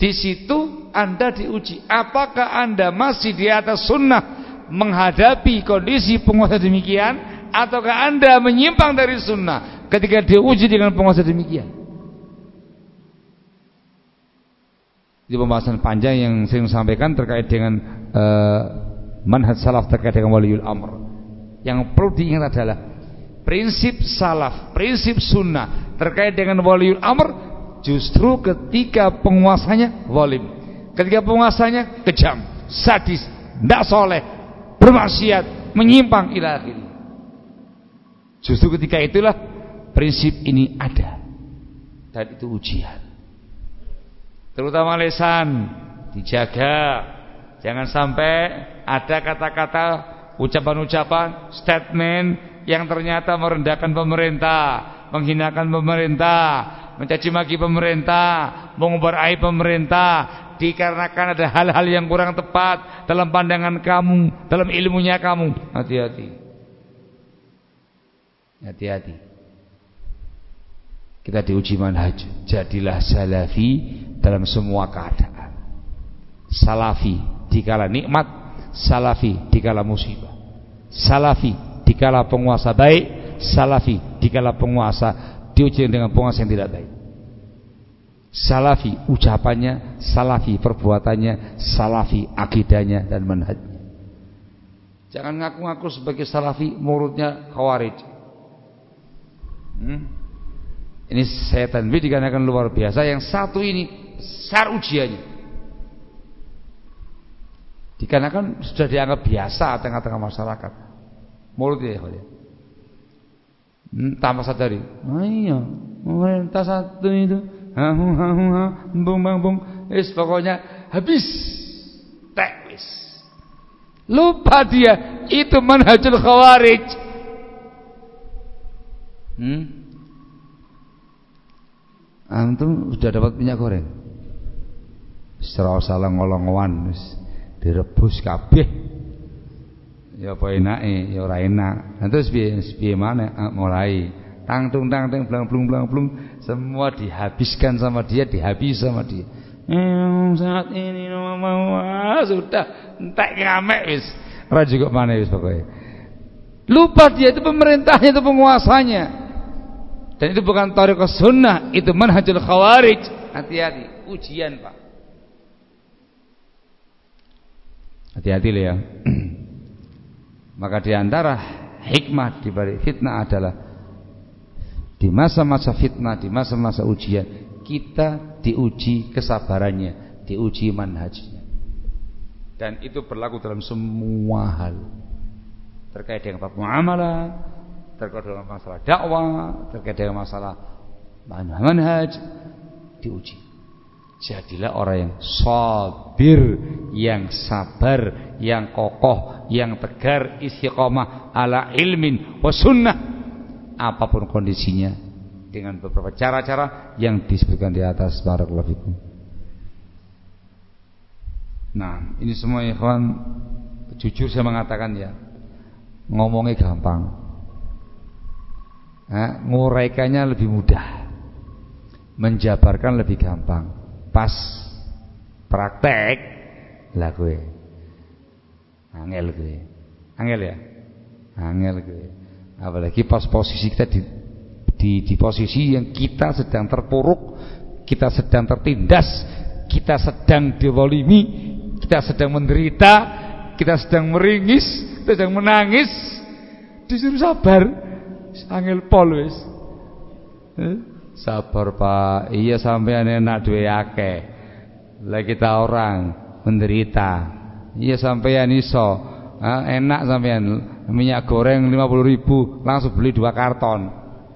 di situ anda diuji. Apakah anda masih di atas sunnah menghadapi kondisi penguasa demikian ataukah anda menyimpang dari sunnah ketika diuji dengan penguasa demikian di pembahasan panjang yang saya sampaikan terkait dengan uh, manhaj salaf terkait dengan waliul amr Yang perlu diingat adalah prinsip salaf, prinsip sunnah terkait dengan waliul amr justru ketika penguasanya walim. Ketika penguasanya kejam, sadis, tidak soleh, bermaksiat, menyimpang ila akhir. Justru ketika itulah prinsip ini ada. Dan itu ujian. Terutama lesan dijaga. Jangan sampai ada kata-kata ucapan-ucapan statement yang ternyata merendahkan pemerintah, menghinakan pemerintah, mencaci maki pemerintah, mengubah aib pemerintah dikarenakan ada hal-hal yang kurang tepat dalam pandangan kamu, dalam ilmunya kamu. Hati-hati. Hati-hati. Kita diuji manhaj. Jadilah salafi dalam semua keadaan. Salafi dikala nikmat, salafi dikala musibah. Salafi dikala penguasa baik, salafi dikala penguasa diuji dengan penguasa yang tidak baik. Salafi ucapannya, salafi perbuatannya, salafi akidahnya dan manhajnya. Jangan ngaku-ngaku sebagai salafi muridnya khawarij. Hmm? Ini saya tanbih dikarenakan luar biasa. Yang satu ini besar ujiannya. Dikarenakan sudah dianggap biasa tengah-tengah masyarakat. Mulut ya. Hmm, tanpa sadari. Oh iya, pemerintah satu itu. Hahu hahu ha, bung bang bung. Is pokoknya habis. Tek wis. Lupa dia itu manhajul khawarij. Hmm? Antum sudah dapat minyak goreng. Serau salah ngolong-ngowan direbus kabeh. Ya apa enake, ya ora enak. Nah, terus piye piye mana ah, mulai tang tung tang tang blang blung blang blung semua dihabiskan sama dia, dihabis sama dia. Hmm, saat ini mau ah, sudah entek ngamek wis. Ora juga mana wis pokoknya. Lupa dia itu pemerintahnya itu penguasanya. Dan itu bukan tariqah sunnah, itu manhajul khawarij. Hati-hati, ujian Pak. Hati-hati ya. Maka di antara hikmah di balik fitnah adalah di masa-masa fitnah, di masa-masa ujian, kita diuji kesabarannya, diuji manhajnya. Dan itu berlaku dalam semua hal. Terkait dengan bab muamalah, terkait dengan masalah dakwah, terkait dengan masalah manhaj diuji. Jadilah orang yang sabir, yang sabar, yang kokoh, yang tegar, istiqomah ala ilmin wa sunnah. Apa pun kondisinya dengan beberapa cara-cara yang disebutkan di atas barakallahu fikum. Nah, ini semua ikhwan jujur saya mengatakan ya, ngomongnya gampang nah, nguraikannya lebih mudah. Menjabarkan lebih gampang. Pas praktek lah gue angel gue angel ya? Angel gue apalagi pas posisi kita di, di, di posisi yang kita sedang terpuruk kita sedang tertindas kita sedang diwolimi kita sedang menderita kita sedang meringis kita sedang menangis. Disuruh sabar Angel pol wis. Eh? Sabar Pak. Iya sampean enak duwe akeh. Lah kita orang menderita. Iya sampean iso. enak sampean minyak goreng 50 ribu langsung beli dua karton.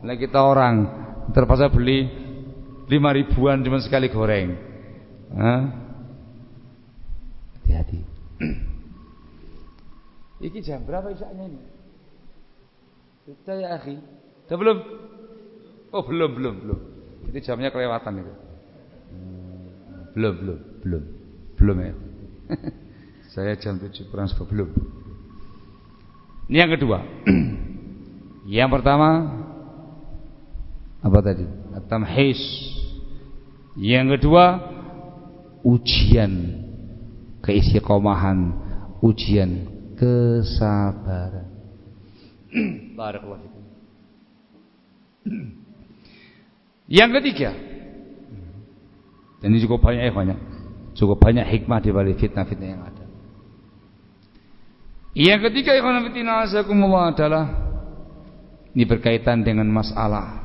Lah kita orang terpaksa beli 5 ribuan cuma sekali goreng. Hati-hati. Iki jam berapa isaknya ini? Sudah ya akhi. Sudah belum? Oh belum belum belum. Itu jamnya kelewatan itu. Belum belum belum belum ya. Saya jam tujuh kurang sebelum. Ini yang kedua. yang pertama apa tadi? Tamhis. Yang kedua ujian keistiqomahan, ujian kesabaran. Barakallahu Yang ketiga, dan ini cukup banyak ya banyak, cukup banyak hikmah di balik fitnah-fitnah yang ada. Yang ketiga ikhwan fillah adalah ini berkaitan dengan masalah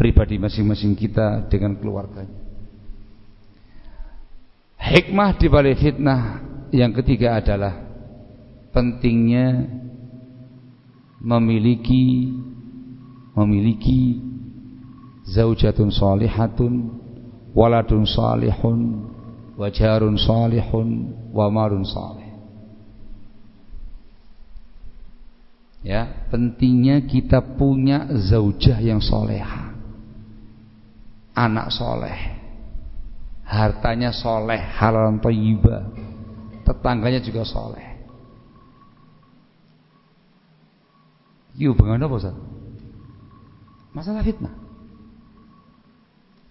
pribadi masing-masing kita dengan keluarganya. Hikmah di balik fitnah yang ketiga adalah pentingnya memiliki memiliki zaujatun salihatun waladun salihun wajarun salihun wa marun salih. Ya pentingnya kita punya zaujah yang soleha anak soleh hartanya soleh halal thayyibah tetangganya juga soleh yuk bagaimana apa Ustaz? masalah fitnah.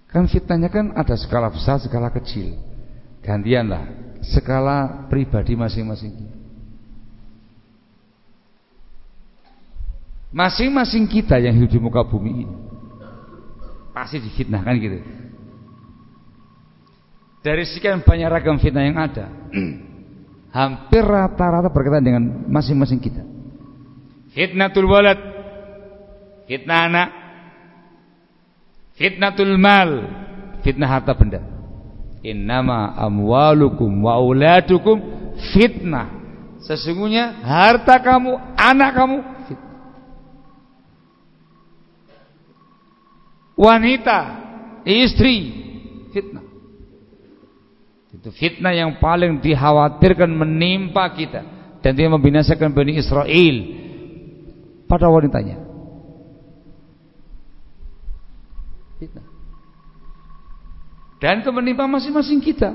Kan fitnahnya kan ada skala besar skala kecil. Gantianlah skala pribadi masing-masing. Masing-masing kita yang hidup di muka bumi ini pasti difitnahkan gitu. Dari sekian banyak ragam fitnah yang ada hampir rata-rata berkaitan dengan masing-masing kita fitnatul walad. Fitnah anak. Fitnatul mal. Fitnah harta benda. Innama amwalukum wa auladukum fitnah. Sesungguhnya harta kamu anak kamu fitnah. Wanita istri fitnah. Itu fitnah yang paling dikhawatirkan menimpa kita. Dan dia membinasakan Bani Israel pada wanitanya. Fitnah. Dan itu menimpa masing-masing kita.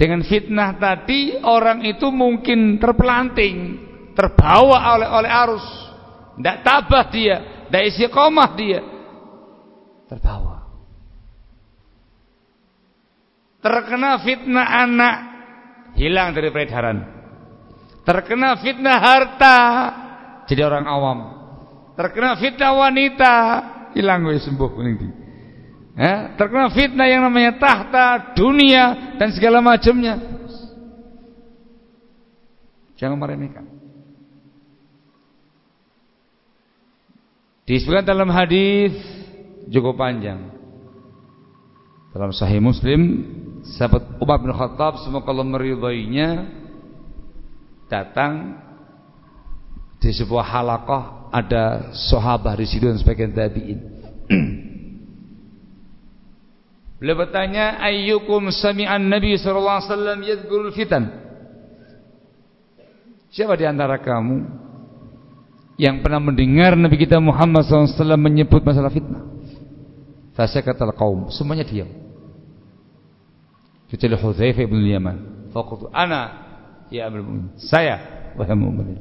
Dengan fitnah tadi orang itu mungkin terpelanting, terbawa oleh oleh arus. Tidak tabah dia, tidak istiqomah dia. Terbawa. Terkena fitnah anak hilang dari peredaran. Terkena fitnah harta jadi orang awam. Terkena fitnah wanita hilang gue sembuh di. Ya, terkena fitnah yang namanya tahta, dunia dan segala macamnya. Jangan meremehkan. Disebutkan dalam hadis cukup panjang. Dalam Sahih Muslim sahabat Umar bin Khattab semoga Allah meridainya datang di sebuah halaqah ada sahabat di situ dan sebagian tabi'in. Beliau bertanya, "Ayyukum sami'an Nabi sallallahu alaihi wasallam yadhkurul fitan?" Siapa di antara kamu yang pernah mendengar Nabi kita Muhammad SAW menyebut masalah fitnah? Fasakatal kaum, semuanya diam kecuali Hudzaifah bin Yaman. Faqultu ana ya Amirul Mukminin. Saya wahai mukminin.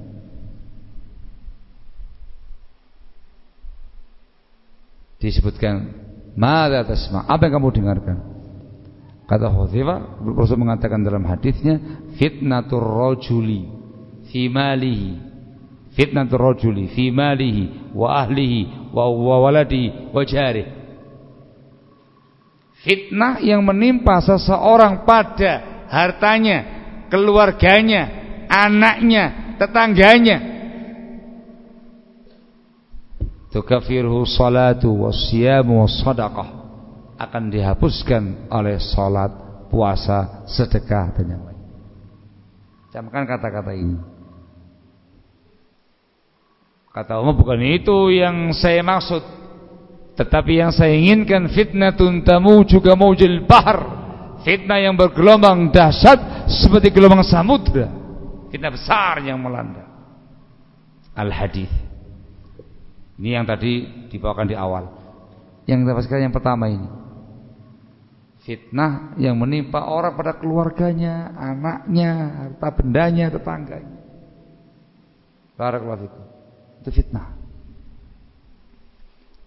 Disebutkan, "Mada tasma?" Apa yang kamu dengarkan? Kata Hudzaifah, Rasul mengatakan dalam hadisnya, "Fitnatur rajuli fi malihi." Fitnatur rajuli fi malihi wa ahlihi wa waladihi wa jarihi Fitnah yang menimpa seseorang pada hartanya, keluarganya, anaknya, tetangganya. Tukafirhu salatu wasyamu wassadaqah akan dihapuskan oleh salat, puasa, sedekah dan yang lain. Camkan kata-kata ini. Kata Allah bukan itu yang saya maksud. Tetapi yang saya inginkan fitnatun tamu juga maujil bahar. Fitnah yang bergelombang dahsyat seperti gelombang samudra. Fitnah besar yang melanda. Al-hadis. Ini yang tadi dibawakan di awal. Yang kita sekarang yang pertama ini. Fitnah yang menimpa orang pada keluarganya, anaknya, harta bendanya, tetangganya. Barakallahu fikum. Itu fitnah.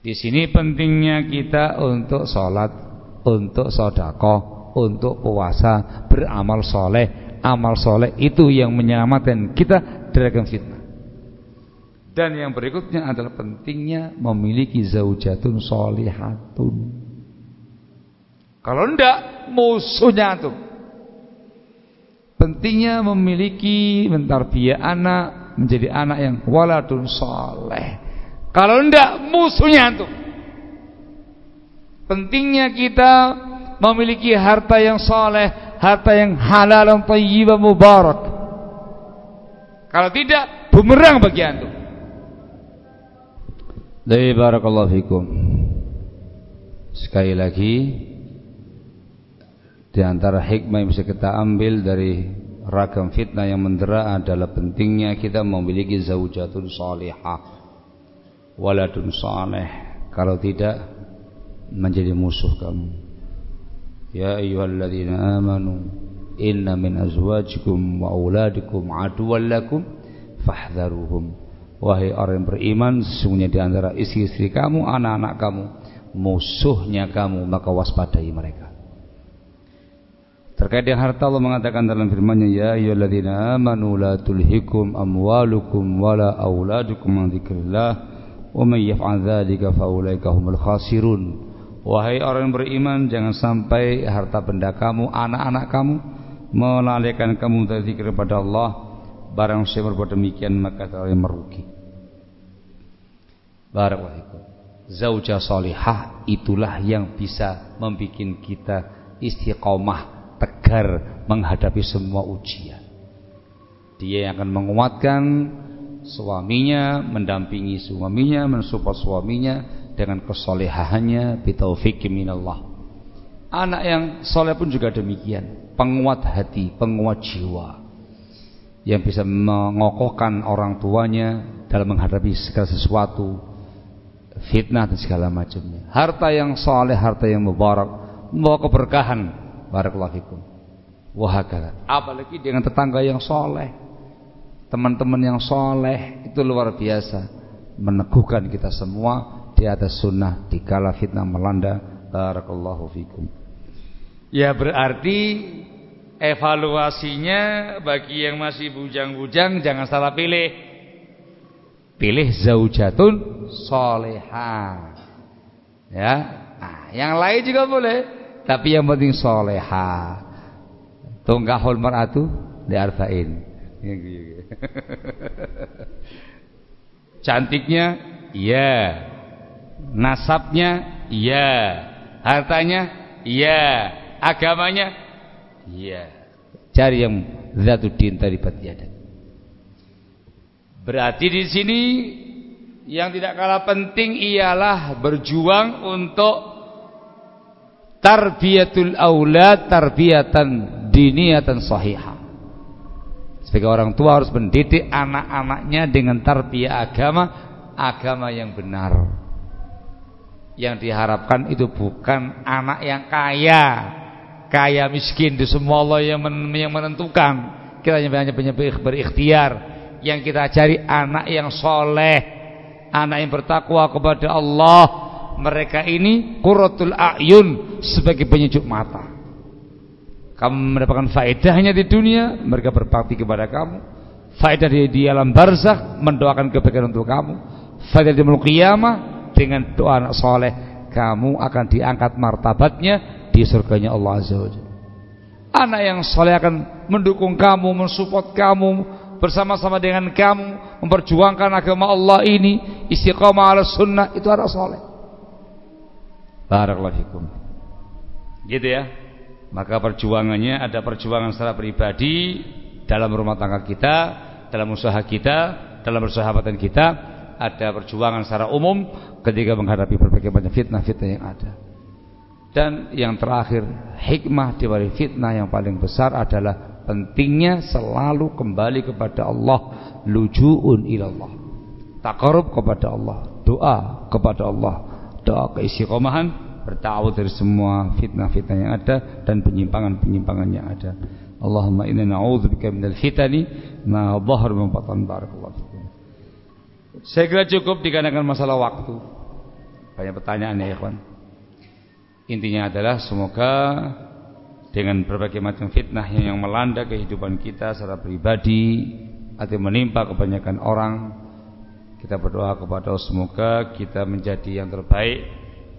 Di sini pentingnya kita untuk sholat, untuk sodako, untuk puasa, beramal soleh. Amal soleh itu yang menyelamatkan kita dari fitnah. Dan yang berikutnya adalah pentingnya memiliki zaujatun solihatun. Kalau tidak musuhnya tuh. pentingnya memiliki mentarbiyah anak menjadi anak yang waladun soleh kalau tidak musuhnya antum pentingnya kita memiliki harta yang soleh harta yang halal yang tayyibah mubarak kalau tidak bumerang bagi antum dari barakallahu fikum sekali lagi di antara hikmah yang bisa kita ambil dari ragam fitnah yang mendera adalah pentingnya kita memiliki zaujatun salihah, waladun saleh. Kalau tidak menjadi musuh kamu. Ya ayyuhalladzina amanu inna min azwajikum wa auladikum aduwwan lakum fahdharuhum. Wahai orang yang beriman, sesungguhnya di antara istri-istri kamu, anak-anak kamu, musuhnya kamu, maka waspadai mereka. Terkait dengan harta Allah mengatakan dalam firman-Nya ya ayyuhalladzina amanu la tulhikum amwalukum wala auladukum an dzikrillah wa may yaf'al dzalika faulaika humul khasirun. Wahai orang yang beriman jangan sampai harta benda kamu, anak-anak kamu melalaikan kamu dari zikir kepada Allah. Barang siapa berbuat demikian maka dia merugi. Barakallahu Zauja salihah itulah yang bisa membuat kita istiqomah tegar menghadapi semua ujian. Dia yang akan menguatkan suaminya, mendampingi suaminya, mensupport suaminya dengan kesolehahannya bitaufiq minallah. Anak yang soleh pun juga demikian, penguat hati, penguat jiwa yang bisa mengokohkan orang tuanya dalam menghadapi segala sesuatu fitnah dan segala macamnya. Harta yang soleh, harta yang mubarak, membawa keberkahan Barakallahu. Apalagi dengan tetangga yang soleh. Teman-teman yang soleh itu luar biasa. Meneguhkan kita semua di atas sunnah di kala fitnah melanda. Barakallahu fikum. Ya berarti evaluasinya bagi yang masih bujang-bujang jangan salah pilih. Pilih zaujatun soleha. Ya, nah, yang lain juga boleh. Tapi yang penting soleha. Tunggahul mar'atu di arba'in. Cantiknya, iya. Nasabnya, iya. Hartanya, iya. Agamanya, iya. Cari yang zatuddin tadi ada. Berarti di sini yang tidak kalah penting ialah berjuang untuk tarbiyatul aulad tarbiyatan diniyatan sahihah sebagai orang tua harus mendidik anak-anaknya dengan tarbiyah agama agama yang benar yang diharapkan itu bukan anak yang kaya kaya miskin di semua Allah yang, yang menentukan kita hanya hanya berikhtiar yang kita cari anak yang soleh anak yang bertakwa kepada Allah mereka ini qurratul a'yun sebagai penyejuk mata. Kamu mendapatkan faedahnya di dunia, mereka berbakti kepada kamu. Faedah di, di alam barzakh mendoakan kebaikan untuk kamu. Faedah di muluk qiyamah dengan doa anak soleh, kamu akan diangkat martabatnya di surganya Allah Azza wa Anak yang soleh akan mendukung kamu, mensupport kamu, bersama-sama dengan kamu memperjuangkan agama Allah ini istiqomah ala sunnah itu anak soleh Barakallahu fikum. Gitu ya. Maka perjuangannya ada perjuangan secara pribadi dalam rumah tangga kita, dalam usaha kita, dalam persahabatan kita, ada perjuangan secara umum ketika menghadapi berbagai macam fitnah-fitnah yang ada. Dan yang terakhir, hikmah di balik fitnah yang paling besar adalah pentingnya selalu kembali kepada Allah, lujuun ilallah. Takarub kepada Allah, doa kepada Allah doa keistiqomahan bertawud dari semua fitnah-fitnah yang ada dan penyimpangan-penyimpangan yang ada. Allahumma inna na'udzubika minal fitani ma dhahar min batan barakallahu. Saya kira cukup dikarenakan masalah waktu. Banyak pertanyaan ya ikhwan. Intinya adalah semoga dengan berbagai macam fitnah yang melanda kehidupan kita secara pribadi atau menimpa kebanyakan orang kita berdoa kepada Allah semoga kita menjadi yang terbaik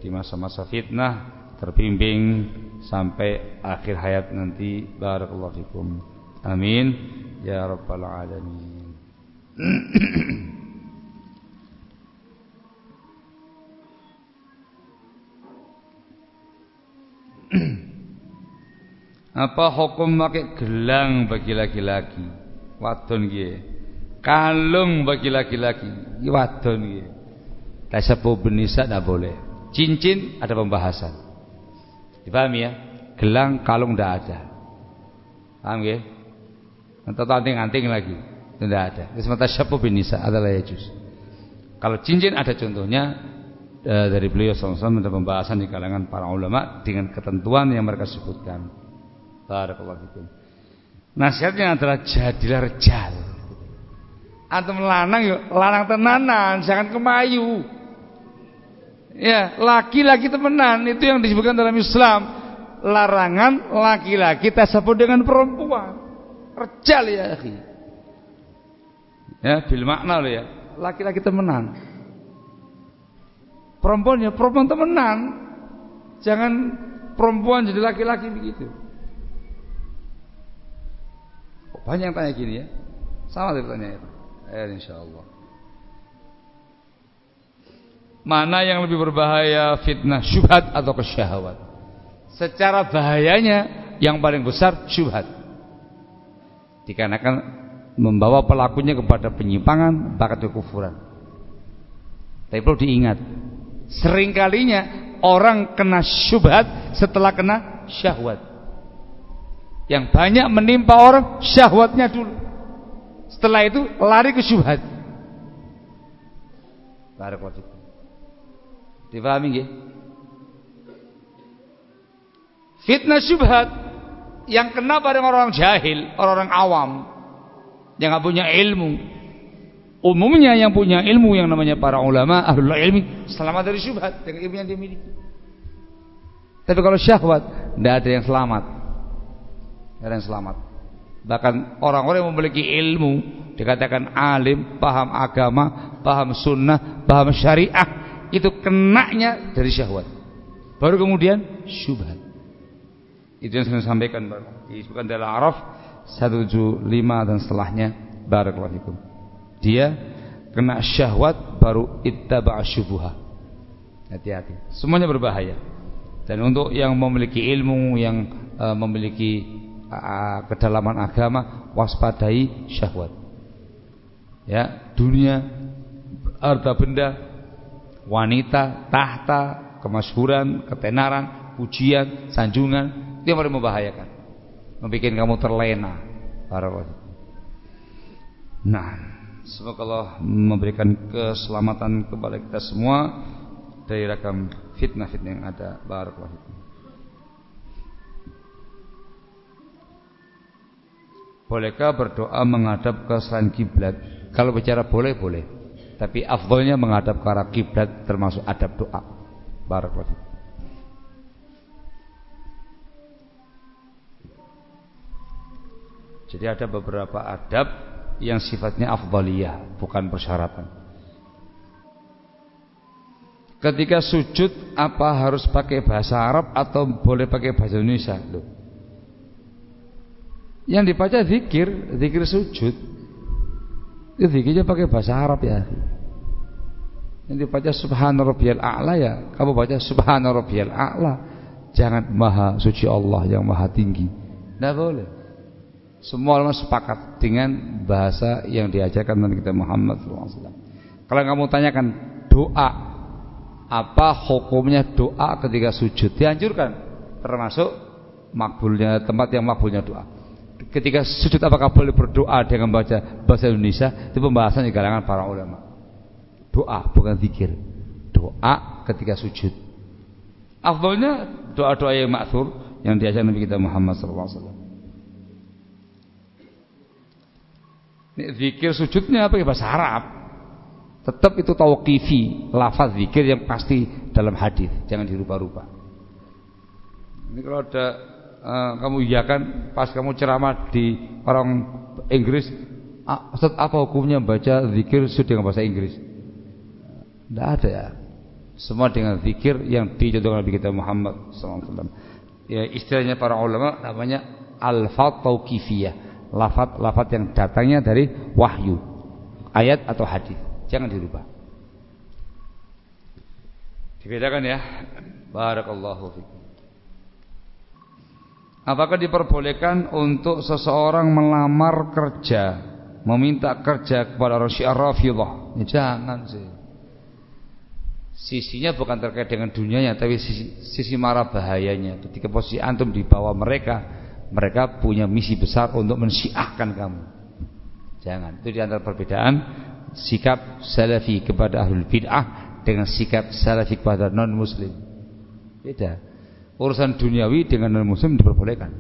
di masa-masa fitnah, terbimbing sampai akhir hayat nanti. Barakallahu fikum. Amin ya rabbal alamin. Apa hukum pakai gelang bagi laki-laki? Wadon nggih. Kalung bagi laki-laki. Wadon nggih. Tasabu benisa tidak boleh. Cincin ada pembahasan. Dipahami ya? Gelang, kalung tidak ada. Paham nggih? Atau anting-anting lagi. Tidak ada. Semata syapu benisa adalah ya juz. Kalau cincin ada contohnya dari beliau SAW ada pembahasan di kalangan para ulama dengan ketentuan yang mereka sebutkan. Barakallahu fikum. Nasihatnya adalah jadilah rejal. Antum lanang yuk, lanang tenanan, jangan kemayu. Ya, laki-laki temenan itu yang disebutkan dalam Islam. Larangan laki-laki tersebut dengan perempuan. Rejal ya, akhi. Ya, bil makna loh ya. Laki-laki temenan. Perempuannya perempuan temenan. Jangan perempuan jadi laki-laki begitu. Banyak yang tanya gini ya. Sama dari pertanyaan itu. Eh, insyaallah. Mana yang lebih berbahaya fitnah syubhat atau kesyahwat? Secara bahayanya yang paling besar syubhat. Dikarenakan membawa pelakunya kepada penyimpangan bahkan kekufuran. Tapi perlu diingat, seringkalinya orang kena syubhat setelah kena syahwat. Yang banyak menimpa orang syahwatnya dulu. Setelah itu lari ke syubhat. Barakallahu Dipahami nggih? Fitnah syubhat yang kena pada orang-orang jahil, orang-orang awam yang nggak punya ilmu. Umumnya yang punya ilmu yang namanya para ulama, ahlul ilmi, selamat dari syubhat dengan ilmu yang dimiliki. Tapi kalau syahwat, tidak ada yang selamat yang selamat. Bahkan orang-orang yang memiliki ilmu dikatakan alim, paham agama, paham sunnah, paham syariah, itu kenanya dari syahwat. Baru kemudian syubhat. Itu yang saya sampaikan disebutkan dalam Araf 175 dan setelahnya barakallahu. Dia kena syahwat baru ittaba syubha. Hati-hati. Semuanya berbahaya. Dan untuk yang memiliki ilmu, yang uh, memiliki kedalaman agama waspadai syahwat ya dunia harta benda wanita tahta kemasyhuran ketenaran pujian sanjungan itu yang paling membahayakan membuat kamu terlena para nah semoga Allah memberikan keselamatan kepada kita semua dari ragam fitnah-fitnah yang ada barakallahu Bolehkah berdoa menghadap ke selain kiblat? Kalau bicara boleh boleh. Tapi afdolnya menghadap ke arah kiblat termasuk adab doa. Barakallahu Jadi ada beberapa adab yang sifatnya afdaliyah, bukan persyaratan. Ketika sujud apa harus pakai bahasa Arab atau boleh pakai bahasa Indonesia? Loh. Yang dibaca zikir, zikir sujud. Itu zikirnya pakai bahasa Arab ya. Yang dibaca subhana rabbiyal a'la ya, kamu baca subhana rabbiyal a'la. Jangan maha suci Allah yang maha tinggi. Tidak boleh. Semua ulama sepakat dengan bahasa yang diajarkan Nabi kita Muhammad SAW. Kalau kamu tanyakan doa, apa hukumnya doa ketika sujud? Dianjurkan, termasuk makbulnya tempat yang makbulnya doa. Ketika sujud apakah boleh berdoa dengan baca bahasa Indonesia? Itu pembahasan di kalangan para ulama. Doa bukan zikir. Doa ketika sujud. Afdolnya doa-doa yang maksur yang diajarkan Nabi kita Muhammad SAW Ini zikir sujudnya apa ya bahasa Arab? Tetap itu tauqifi lafaz zikir yang pasti dalam hadis jangan dirubah-rubah ini kalau ada uh, kamu kan pas kamu ceramah di orang Inggris ah, Ustaz apa hukumnya baca zikir dengan bahasa Inggris? Tidak ada. Ya semua dengan zikir yang dicontohkan Nabi kita Muhammad SAW ya istilahnya para ulama namanya al-fat tauqifiyah lafat-lafat yang datangnya dari wahyu, ayat atau hadis. Jangan dirubah. Dibedakan ya. Barakallahu fikum. Apakah diperbolehkan untuk seseorang melamar kerja, meminta kerja kepada Syiah Rafidhah? Ya, jangan sih. Sisinya bukan terkait dengan dunianya, tapi sisi, sisi marah bahayanya. Ketika posisi antum di bawah mereka, mereka punya misi besar untuk mensyiahkan kamu. Jangan. Itu di antara perbedaan sikap salafi kepada ahlul bid'ah dengan sikap salafi kepada non muslim. Beda urusan duniawi dengan non muslim diperbolehkan.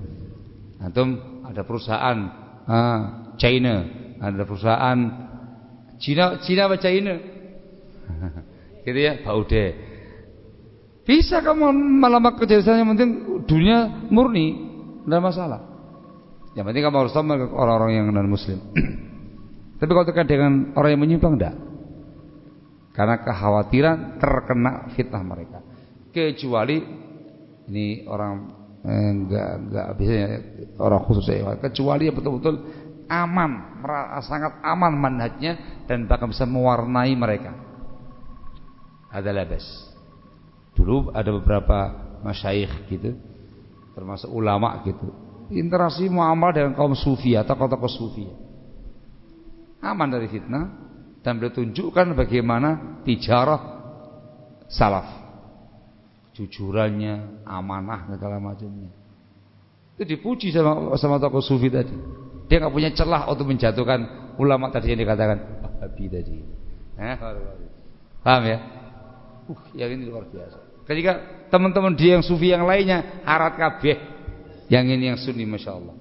Antum ada perusahaan ah, China, ada perusahaan Cina, Cina apa China? gitu ya, Pak Ude. Bisa kamu melamar kerja yang penting dunia murni, tidak masalah. Yang penting kamu harus sama orang-orang yang non muslim. Tapi kalau terkait dengan orang yang menyimpang tidak. Karena kekhawatiran terkena fitnah mereka. Kecuali ini orang eh, enggak enggak bisa ya, orang khusus ya kecuali yang betul-betul aman sangat aman manhajnya dan bahkan bisa mewarnai mereka ada labas dulu ada beberapa masyayikh gitu termasuk ulama gitu interaksi muamal dengan kaum sufi atau tokoh-tokoh sufi aman dari fitnah dan beliau tunjukkan bagaimana tijarah salaf jujurannya, amanah segala macamnya. Itu dipuji sama sama tokoh sufi tadi. Dia nggak punya celah untuk menjatuhkan ulama tadi yang dikatakan Wahabi tadi. Eh, paham ya? Uh, yang ini luar biasa. Ketika teman-teman dia yang sufi yang lainnya harat kabeh, yang ini yang sunni masya Allah.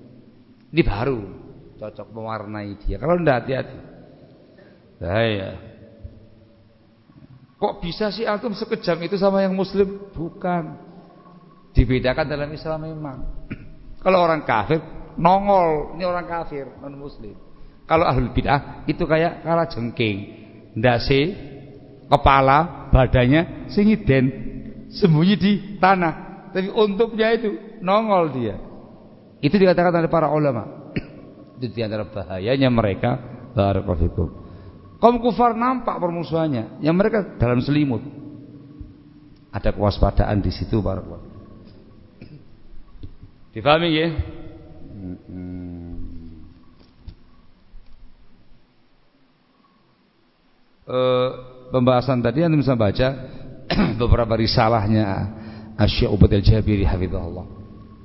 Ini baru cocok mewarnai dia. Kalau tidak hati-hati, bahaya. Kok bisa sih antum sekejam itu sama yang muslim? Bukan. Dibedakan dalam Islam memang. Kalau orang kafir nongol, ini orang kafir, non muslim. Kalau ahlul bid'ah itu kayak kala jengking, ndase, kepala, badannya singiden, sembunyi di tanah. Tapi untuknya itu nongol dia. Itu dikatakan oleh para ulama. itu di antara bahayanya mereka. Barakallahu Kaum kufar nampak permusuhannya, yang mereka dalam selimut. Ada kewaspadaan di situ barakallahu. Difahami ya? E, pembahasan tadi yang bisa baca beberapa risalahnya Asy Ubad al-Jabiri hafizahullah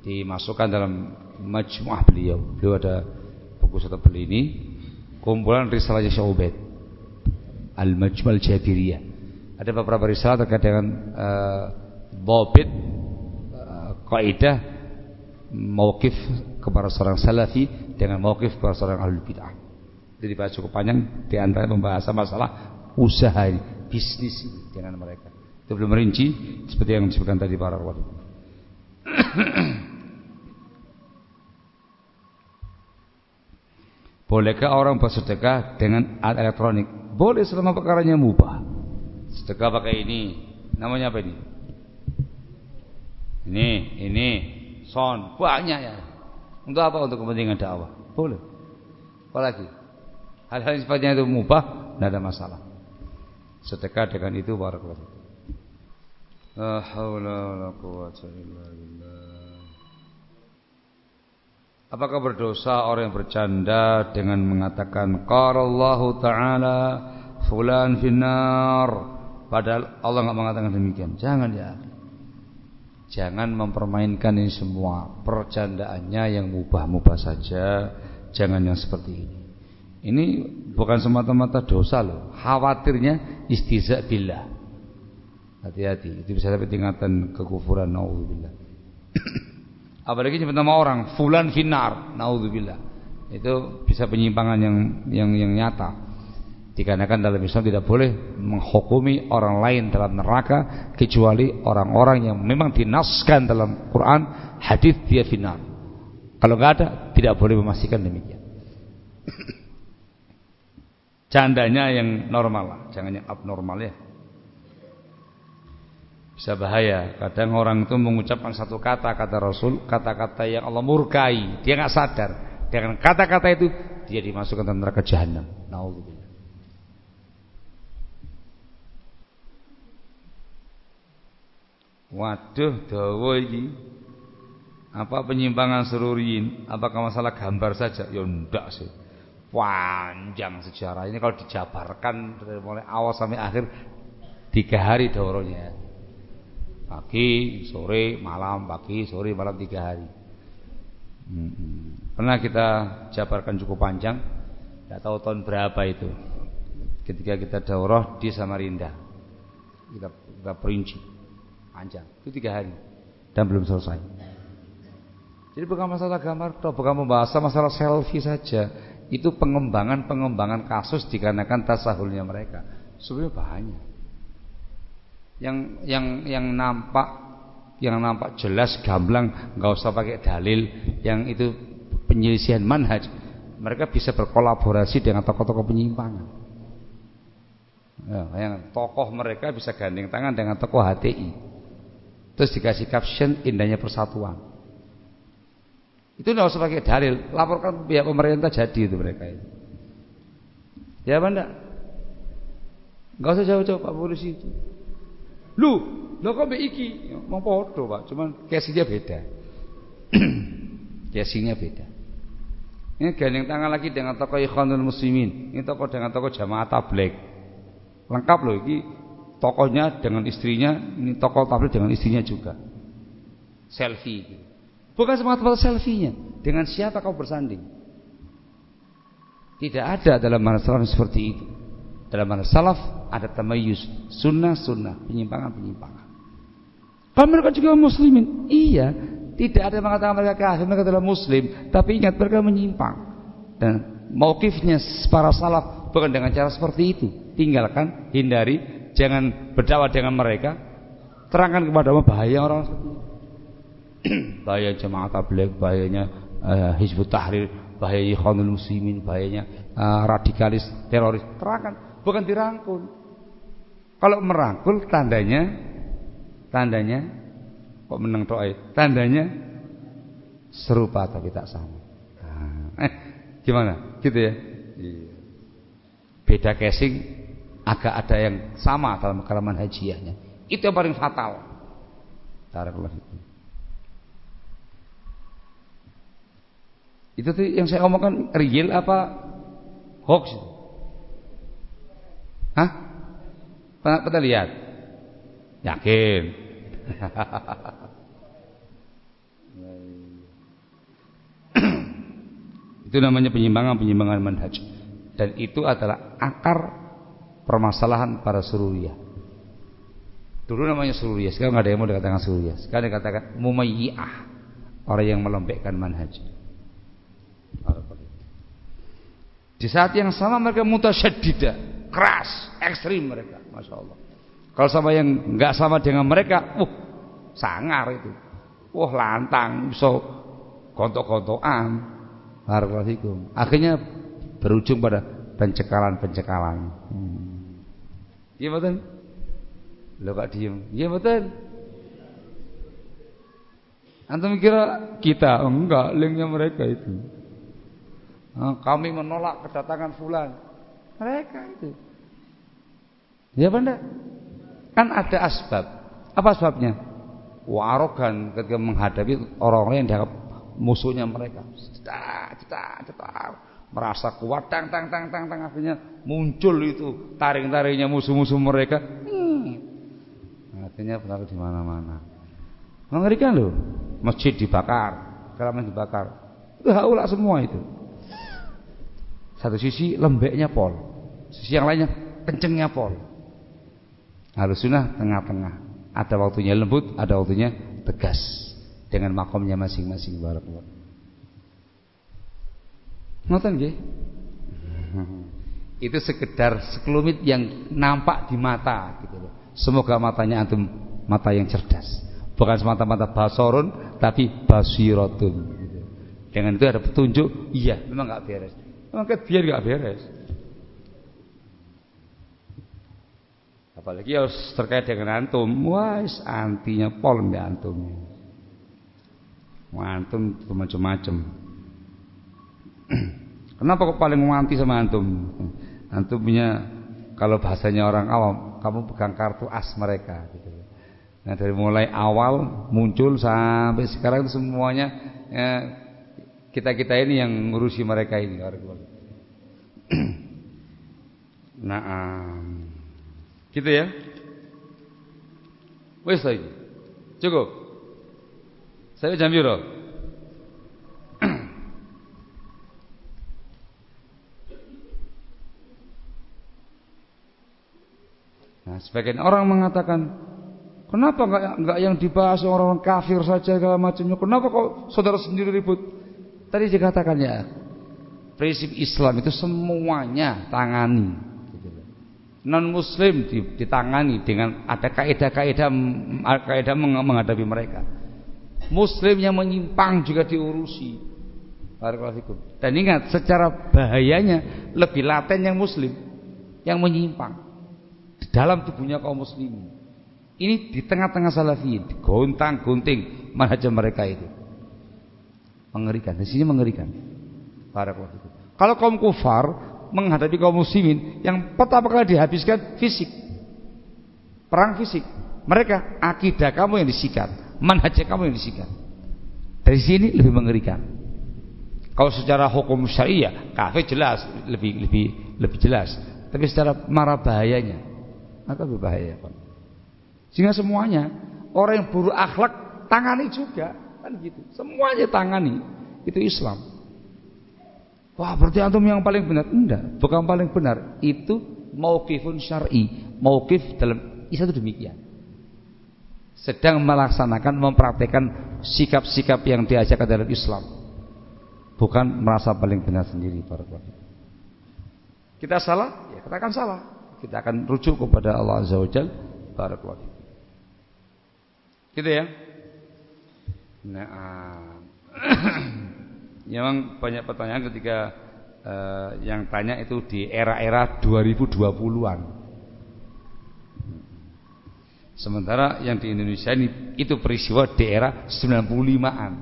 dimasukkan dalam majmuah beliau. Beliau ada buku satu beli ini kumpulan risalah Syekh Ubaid Al-Majmal Jabiriyah. Ada beberapa risalah terkait dengan uh, bobit uh, kaidah mauqif kepada seorang salafi dengan mauqif kepada seorang ahlul bid'ah. Jadi bahas cukup panjang di antara pembahasan masalah usaha ini, bisnis ini dengan mereka. Itu belum merinci seperti yang disebutkan tadi para ulama. Bolehkah orang bersedekah dengan alat elektronik? Boleh selama perkaranya mubah. Sedekah pakai ini. Namanya apa ini? Ini, ini, son, banyak ya. Untuk apa? Untuk kepentingan dakwah. Boleh. Apalagi? Hal-hal sifatnya itu mubah, tidak ada masalah. Sedekah dengan itu barakallahu. La haula wala quwwata illa billah. Apakah berdosa orang yang bercanda dengan mengatakan qarallahu taala fulan finnar padahal Allah enggak mengatakan demikian. Jangan ya. Jangan mempermainkan ini semua. Percandaannya yang mubah-mubah saja, jangan yang seperti ini. Ini bukan semata-mata dosa loh. Khawatirnya istiza billah. Hati-hati, itu bisa sampai tingkatan kekufuran naudzubillah. apalagi nyebut nama orang fulan finar naudzubillah. Itu bisa penyimpangan yang yang yang nyata. Dikarenakan dalam Islam tidak boleh menghukumi orang lain dalam neraka kecuali orang-orang yang memang dinaskan dalam Quran hadis dia finar kalau nggak ada tidak boleh memastikan demikian. Candanya yang normal lah. Jangan yang abnormal ya bisa bahaya. Kadang orang itu mengucapkan satu kata kata Rasul, kata-kata yang Allah murkai, dia nggak sadar. Dengan kata-kata itu dia dimasukkan ke neraka jahanam. Nauzubillah. Waduh, dawa ini apa penyimpangan seruriin? Apakah masalah gambar saja? Ya ndak sih. Panjang sejarah ini kalau dijabarkan dari mulai awal sampai akhir tiga hari daurahnya. Pagi, sore, malam, pagi, sore, malam tiga hari. Pernah kita jabarkan cukup panjang, tidak tahu tahun berapa itu. Ketika kita daurah di Samarinda, kita, kita perinci panjang, itu tiga hari dan belum selesai. Jadi bukan masalah gambar, bukan membahas masalah selfie saja. Itu pengembangan-pengembangan kasus dikarenakan tasahulnya mereka. Sebenarnya banyak. Yang yang yang nampak yang nampak jelas gamblang, nggak usah pakai dalil, yang itu penyelisihan manhaj. Mereka bisa berkolaborasi dengan tokoh-tokoh penyimpangan. Ya, yang tokoh mereka bisa gandeng tangan dengan tokoh HTI. Terus dikasih caption indahnya persatuan. Itu tidak usah pakai dalil, laporkan pihak pemerintah jadi itu mereka itu. Ya apa enggak? Enggak usah jauh-jauh Pak polisi itu. Lu, lo kok iki? Mau foto Pak, cuman casingnya beda. casingnya beda. Ini gandeng tangan lagi dengan tokoh Ikhwanul Muslimin. Ini tokoh dengan tokoh Jamaah Tabligh. Lengkap loh ini tokohnya dengan istrinya, ini tokoh tabligh dengan istrinya juga. Selfie. Bukan semata-mata selfie-nya. Dengan siapa kau bersanding? Tidak ada dalam masalah seperti itu. Dalam masalah salaf ada tamayus, sunnah-sunnah, penyimpangan-penyimpangan. Kalau mereka juga muslimin, iya, tidak ada mengatakan mereka kafir, mereka adalah muslim, tapi ingat mereka menyimpang. Dan mauqifnya para salaf bukan dengan cara seperti itu. Tinggalkan, hindari, jangan berdakwah dengan mereka. Terangkan kepada bahaya orang seperti itu. bahaya jemaah tabligh, bahayanya uh, Hizbut Tahrir, bahaya Ikhwanul Muslimin, bahayanya uh, radikalis, teroris. Terangkan, bukan dirangkul. Kalau merangkul tandanya tandanya kok menang doa tandanya serupa tapi tak sama. Nah, eh, gimana? Gitu ya? Iya. Beda casing agak ada yang sama dalam kalaman hajiahnya. Itu yang paling fatal. Barakallahu fikum. Itu tuh yang saya omongkan real apa hoax? Hah? Pernah, pernah lihat? Yakin? itu namanya penyimpangan-penyimpangan manhaj. Dan itu adalah akar permasalahan para sururiyah. Dulu namanya sururiyah, sekarang nggak ada yang mau dikatakan sururiyah. Sekarang dikatakan mumayyiyah, orang yang melembekkan manhaj. Di saat yang sama mereka mutasyaddidah, keras, ekstrim mereka, masya Allah. Kalau sama yang nggak sama dengan mereka, uh, sangar itu, wah lantang, bisa gontok-gontokan, Barakallahu Akhirnya berujung pada pencekalan-pencekalan. Hmm. Iya betul? Lo kak diem? Iya betul? Antum kira kita? enggak, linknya mereka itu. Kami menolak kedatangan fulan. Mereka itu. Ya benar. Kan ada asbab. Apa sebabnya? Wah arogan ketika menghadapi orang-orang yang dianggap musuhnya mereka. Cetak, cetak, cetak. Merasa kuat, tang, tang, tang, tang, tang. Akhirnya muncul itu taring-taringnya musuh-musuh mereka. Hmm. Akhirnya benar di mana-mana. Mengerikan loh. Masjid dibakar, keramat dibakar. Itu haulah semua itu. Satu sisi lembeknya pol, sisi yang lainnya kencengnya pol. Harus sunnah tengah-tengah. Ada waktunya lembut, ada waktunya tegas dengan makomnya masing-masing barakallahu. Ngoten nggih? Itu sekedar sekelumit yang nampak di mata gitu loh. Semoga matanya antum mata yang cerdas. Bukan semata-mata basorun tapi basiratun gitu. Dengan itu ada petunjuk, iya memang nggak beres. Angkat biar gak beres. Apalagi harus terkait dengan antum. Wah, antinya pol mbak. Wah, antum macam-macam. Kenapa kok paling nganti sama antum? Antum punya kalau bahasanya orang awam, kamu pegang kartu as mereka. Gitu. Nah dari mulai awal muncul sampai sekarang semuanya ya, kita kita ini yang ngurusi mereka ini. Nah, gitu ya. Wes lagi. Cukup. Saya jam biru. Nah, sebagian orang mengatakan, kenapa enggak enggak yang dibahas orang-orang kafir saja segala macamnya? Kenapa kok saudara sendiri ribut? Tadi dikatakan ya, prinsip Islam itu semuanya tangani. Non Muslim ditangani dengan ada kaidah-kaidah kaidah menghadapi mereka. Muslim yang menyimpang juga diurusi. Dan ingat, secara bahayanya lebih laten yang Muslim yang menyimpang dalam tubuhnya kaum muslimin. Ini di tengah-tengah salafiyin, gontang-gunting manhaj mereka itu. Mengerikan, di sini mengerikan. Kalau kaum kufar menghadapi kaum muslimin yang pertama kali dihabiskan fisik. Perang fisik. Mereka akidah kamu yang disikat, manhaj kamu yang disikat. Dari sini lebih mengerikan. Kalau secara hukum syariah, kafir jelas lebih lebih lebih jelas. Tapi secara marah bahayanya maka berbahaya Pak. Sehingga semuanya orang yang buruk akhlak tangani juga kan gitu. Semuanya tangani. Itu Islam. Wah, berarti antum yang paling benar. Enggak, bukan paling benar. Itu mauqifun syar'i. Mauqif dalam Islam itu demikian. Sedang melaksanakan, mempraktekkan sikap-sikap yang diajarkan dalam Islam. Bukan merasa paling benar sendiri para Kita salah, ya katakan salah kita akan rujuk kepada Allah Azza wa Jal barakallahu gitu ya nah memang banyak pertanyaan ketika uh, yang tanya itu di era-era 2020-an Sementara yang di Indonesia ini itu peristiwa di era 95-an.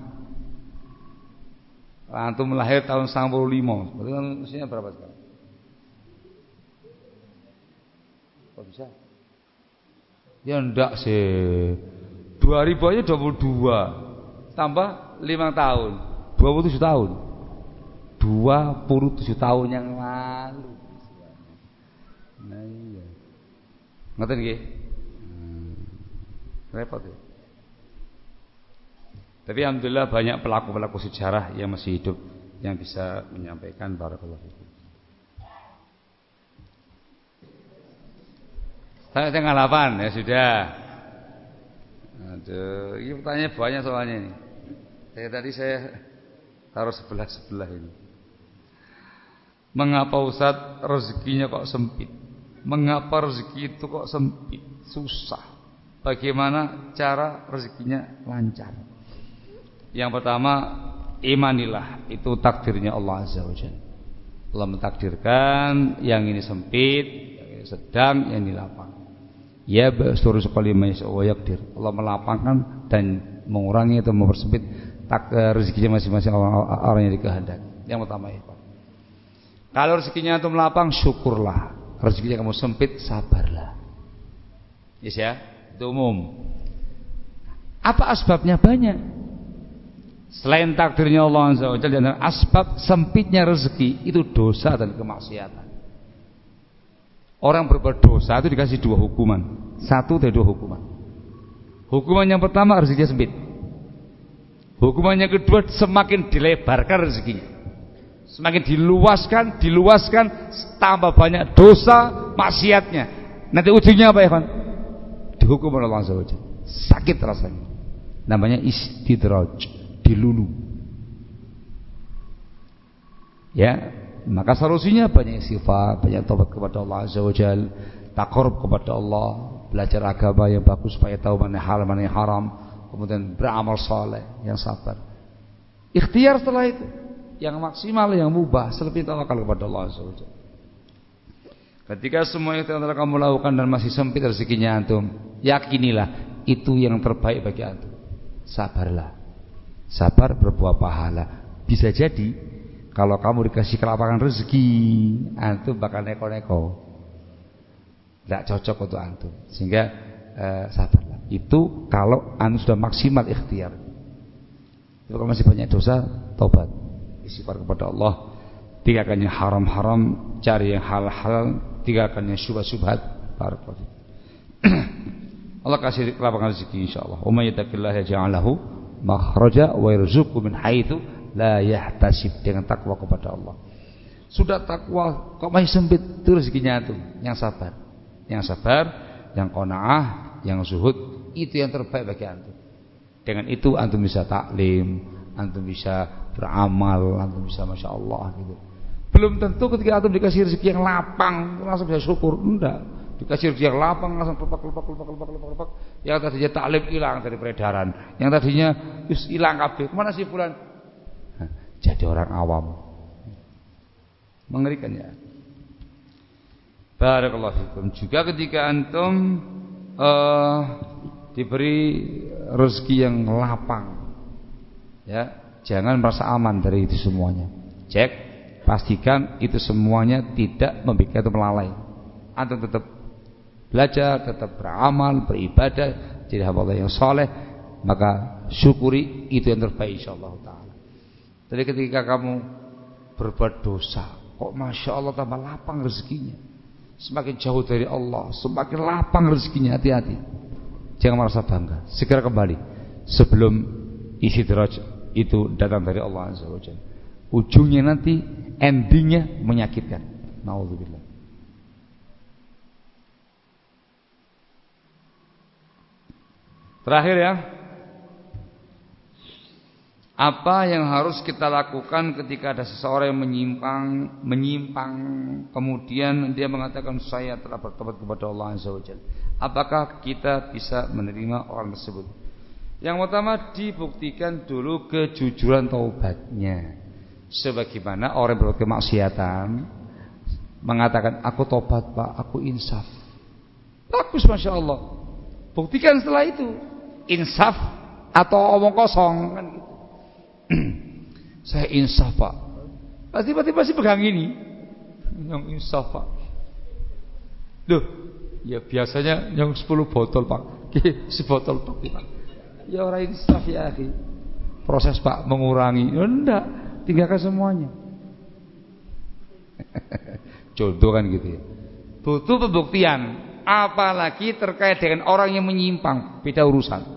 Antum lahir tahun 95. Berarti kan usianya berapa sekarang? Kok bisa? Ya ndak sih. 2000 aja 22. Tambah 5 tahun. 27 tahun. 27 tahun yang lalu. Nah iya. Ngerti nggih? Hmm. Repot ya. Tapi alhamdulillah banyak pelaku-pelaku sejarah yang masih hidup yang bisa menyampaikan barakallahu fikum. Saya tengah 8 ya sudah. Aduh, ini pertanyaan banyak soalnya ini. Saya tadi saya taruh sebelah-sebelah ini. Mengapa Ustaz rezekinya kok sempit? Mengapa rezeki itu kok sempit? Susah. Bagaimana cara rezekinya lancar? Yang pertama, imanilah itu takdirnya Allah Azza wa Jalla. Allah mentakdirkan yang ini sempit, yang ini sedang, yang ini lapang. Ya seluruh sekali wa yakdir. Allah melapangkan dan mengurangi atau mempersempit tak eh, rezekinya masing-masing orang, orang yang dikehendaki. Yang pertama itu. Kalau rezekinya itu melapang, syukurlah. Rezekinya kamu sempit, sabarlah. Yes ya, itu umum. Apa asbabnya banyak? Selain takdirnya Allah Azza Jalla asbab sempitnya rezeki itu dosa dan kemaksiatan. Orang berbuat dosa itu dikasih dua hukuman. Satu dari dua hukuman. Hukuman yang pertama rezekinya sempit. Hukuman yang kedua semakin dilebarkan rezekinya. Semakin diluaskan, diluaskan tambah banyak dosa maksiatnya. Nanti ujungnya apa ya, Pak? Dihukum oleh Allah SWT. Sakit rasanya. Namanya istidraj, dilulu. Ya, maka solusinya banyak sifat, banyak tobat kepada Allah Azza wa Jal, kepada Allah, belajar agama yang bagus supaya tahu mana hal mana yang haram, kemudian beramal soleh, yang sabar. Ikhtiar setelah itu, yang maksimal, yang mubah, selebih tawakal kepada Allah Jal. Ketika semua itu yang telah kamu lakukan dan masih sempit rezekinya antum, yakinilah itu yang terbaik bagi antum. Sabarlah. Sabar berbuah pahala. Bisa jadi kalau kamu dikasih kelapangan rezeki, antum bakal neko-neko. Tidak cocok untuk antum. Sehingga eh, sabarlah. Itu kalau antum sudah maksimal ikhtiar. Kalau masih banyak dosa, tobat. Istighfar kepada Allah. Tinggalkan yang haram-haram, cari yang halal-halal, tinggalkan yang syubhat-syubhat. Barakallahu Allah kasih lapangan rezeki insyaallah. Wa may yattaqillaha yaj'al lahu makhraja wa yarzuqhu min haitsu la yahtasib dengan takwa kepada Allah. Sudah takwa kok masih sempit itu rezekinya itu yang sabar. Yang sabar, yang qanaah, yang zuhud itu yang terbaik bagi antum. Dengan itu antum bisa taklim, antum bisa beramal, antum bisa masya Allah gitu. Belum tentu ketika antum dikasih rezeki yang lapang langsung bisa syukur, enggak. Dikasih rezeki yang lapang langsung lepak lepak lepak lepak lepak lepak. Yang tadinya taklim hilang dari peredaran, yang tadinya hilang kabeh. Ke mana sih bulan? jadi orang awam. Mengerikan ya. Barakallahu fikum. Juga ketika antum uh, diberi rezeki yang lapang. Ya, jangan merasa aman dari itu semuanya. Cek, pastikan itu semuanya tidak membuat antum melalai. Antum tetap belajar, tetap beramal, beribadah, jadi hamba Allah yang soleh, maka syukuri itu yang terbaik insyaallah taala. Jadi ketika kamu berbuat dosa, kok masya Allah tambah lapang rezekinya. Semakin jauh dari Allah, semakin lapang rezekinya. Hati-hati. Jangan merasa bangga. Segera kembali sebelum isi deraj itu datang dari Allah Azza wa Ujungnya nanti endingnya menyakitkan. Nauzubillah. Terakhir ya, apa yang harus kita lakukan ketika ada seseorang yang menyimpang, menyimpang, kemudian dia mengatakan saya telah bertobat kepada Allah Azza wa Apakah kita bisa menerima orang tersebut? Yang pertama dibuktikan dulu kejujuran taubatnya. Sebagaimana orang berbuat kemaksiatan mengatakan aku tobat pak, aku insaf. Bagus masya Allah. Buktikan setelah itu insaf atau omong kosong saya insaf pak pasti pasti pasti pegang ini yang insaf pak Duh, ya biasanya yang 10 botol pak. Si botol pak. Ya orang insaf ya akhi proses pak mengurangi. Ya, enggak tinggalkan semuanya. Contoh kan gitu ya. Butuh pembuktian apalagi terkait dengan orang yang menyimpang. Beda urusan.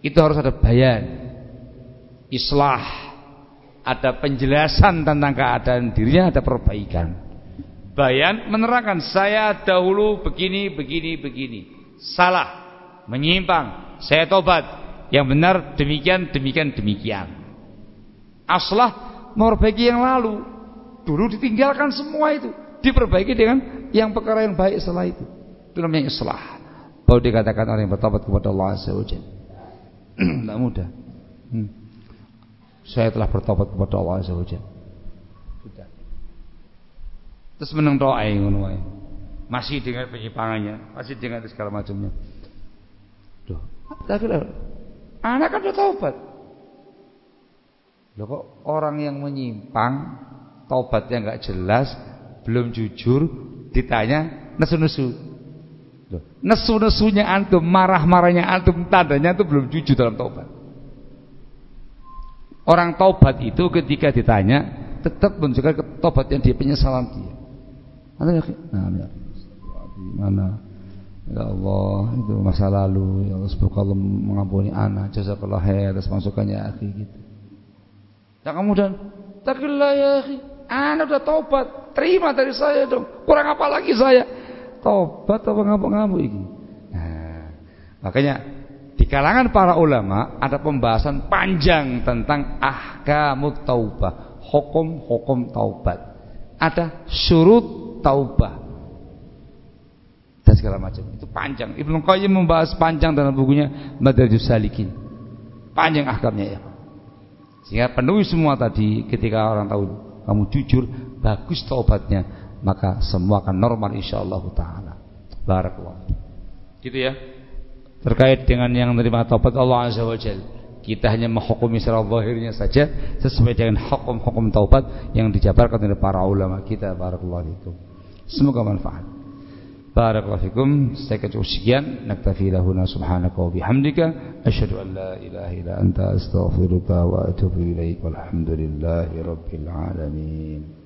Itu harus ada bayan islah, ada penjelasan tentang keadaan dirinya, ada perbaikan. Bayan menerangkan saya dahulu begini, begini, begini. Salah, menyimpang, saya tobat. Yang benar demikian, demikian, demikian. Aslah memperbaiki yang lalu. Dulu ditinggalkan semua itu, diperbaiki dengan yang perkara yang baik setelah itu. Itu namanya islah. Baru dikatakan orang yang bertobat kepada Allah Azza Tidak mudah. Hmm. Saya telah bertobat kepada Allah Azza Sudah. Terus menang doa ngono wae. Masih dengan penyimpangannya, masih dengan segala macamnya. Duh, tapi anak kan sudah taubat. Loh kok orang yang menyimpang taubatnya enggak jelas, belum jujur, ditanya nesu-nesu. Nesu-nesunya antum, marah-marahnya antum, tandanya itu belum jujur dalam taubat. Orang taubat itu ketika ditanya tetap menunjukkan tobat yang dia penyesalan dia. Ada ya? Nah, ya. Mana? Ya Allah, itu masa lalu. Ya Allah, semoga Allah mengampuni anak. Jazakallah khair atas masukannya akhi gitu. Dan kemudian, takillah ya akhi. Anak udah taubat, terima dari saya dong. Kurang apa lagi saya? Taubat apa ngabuk-ngabuk ini? Nah, makanya di kalangan para ulama ada pembahasan panjang tentang ahkamut taubah, hukum-hukum taubat. Ada syurut taubah dan segala macam. Itu panjang. Ibnu Qayyim membahas panjang dalam bukunya Madarijus Salikin. Panjang ahkamnya ya. Sehingga penuhi semua tadi ketika orang tahu kamu jujur, bagus taubatnya, maka semua akan normal insyaallah taala. Barakallahu. Gitu ya terkait dengan yang menerima taubat Allah Azza wa Jalla. Kita hanya menghukumi secara zahirnya saja sesuai dengan hukum-hukum taubat yang dijabarkan oleh para ulama kita. Barakallahu fikum. Semoga manfaat. Barakallahu fikum. Saya cukup sekian. Naktafi lahuna subhanaka wa bihamdika. Asyhadu an la ilaha illa anta astaghfiruka wa atubu ilaik. Walhamdulillahi rabbil alamin.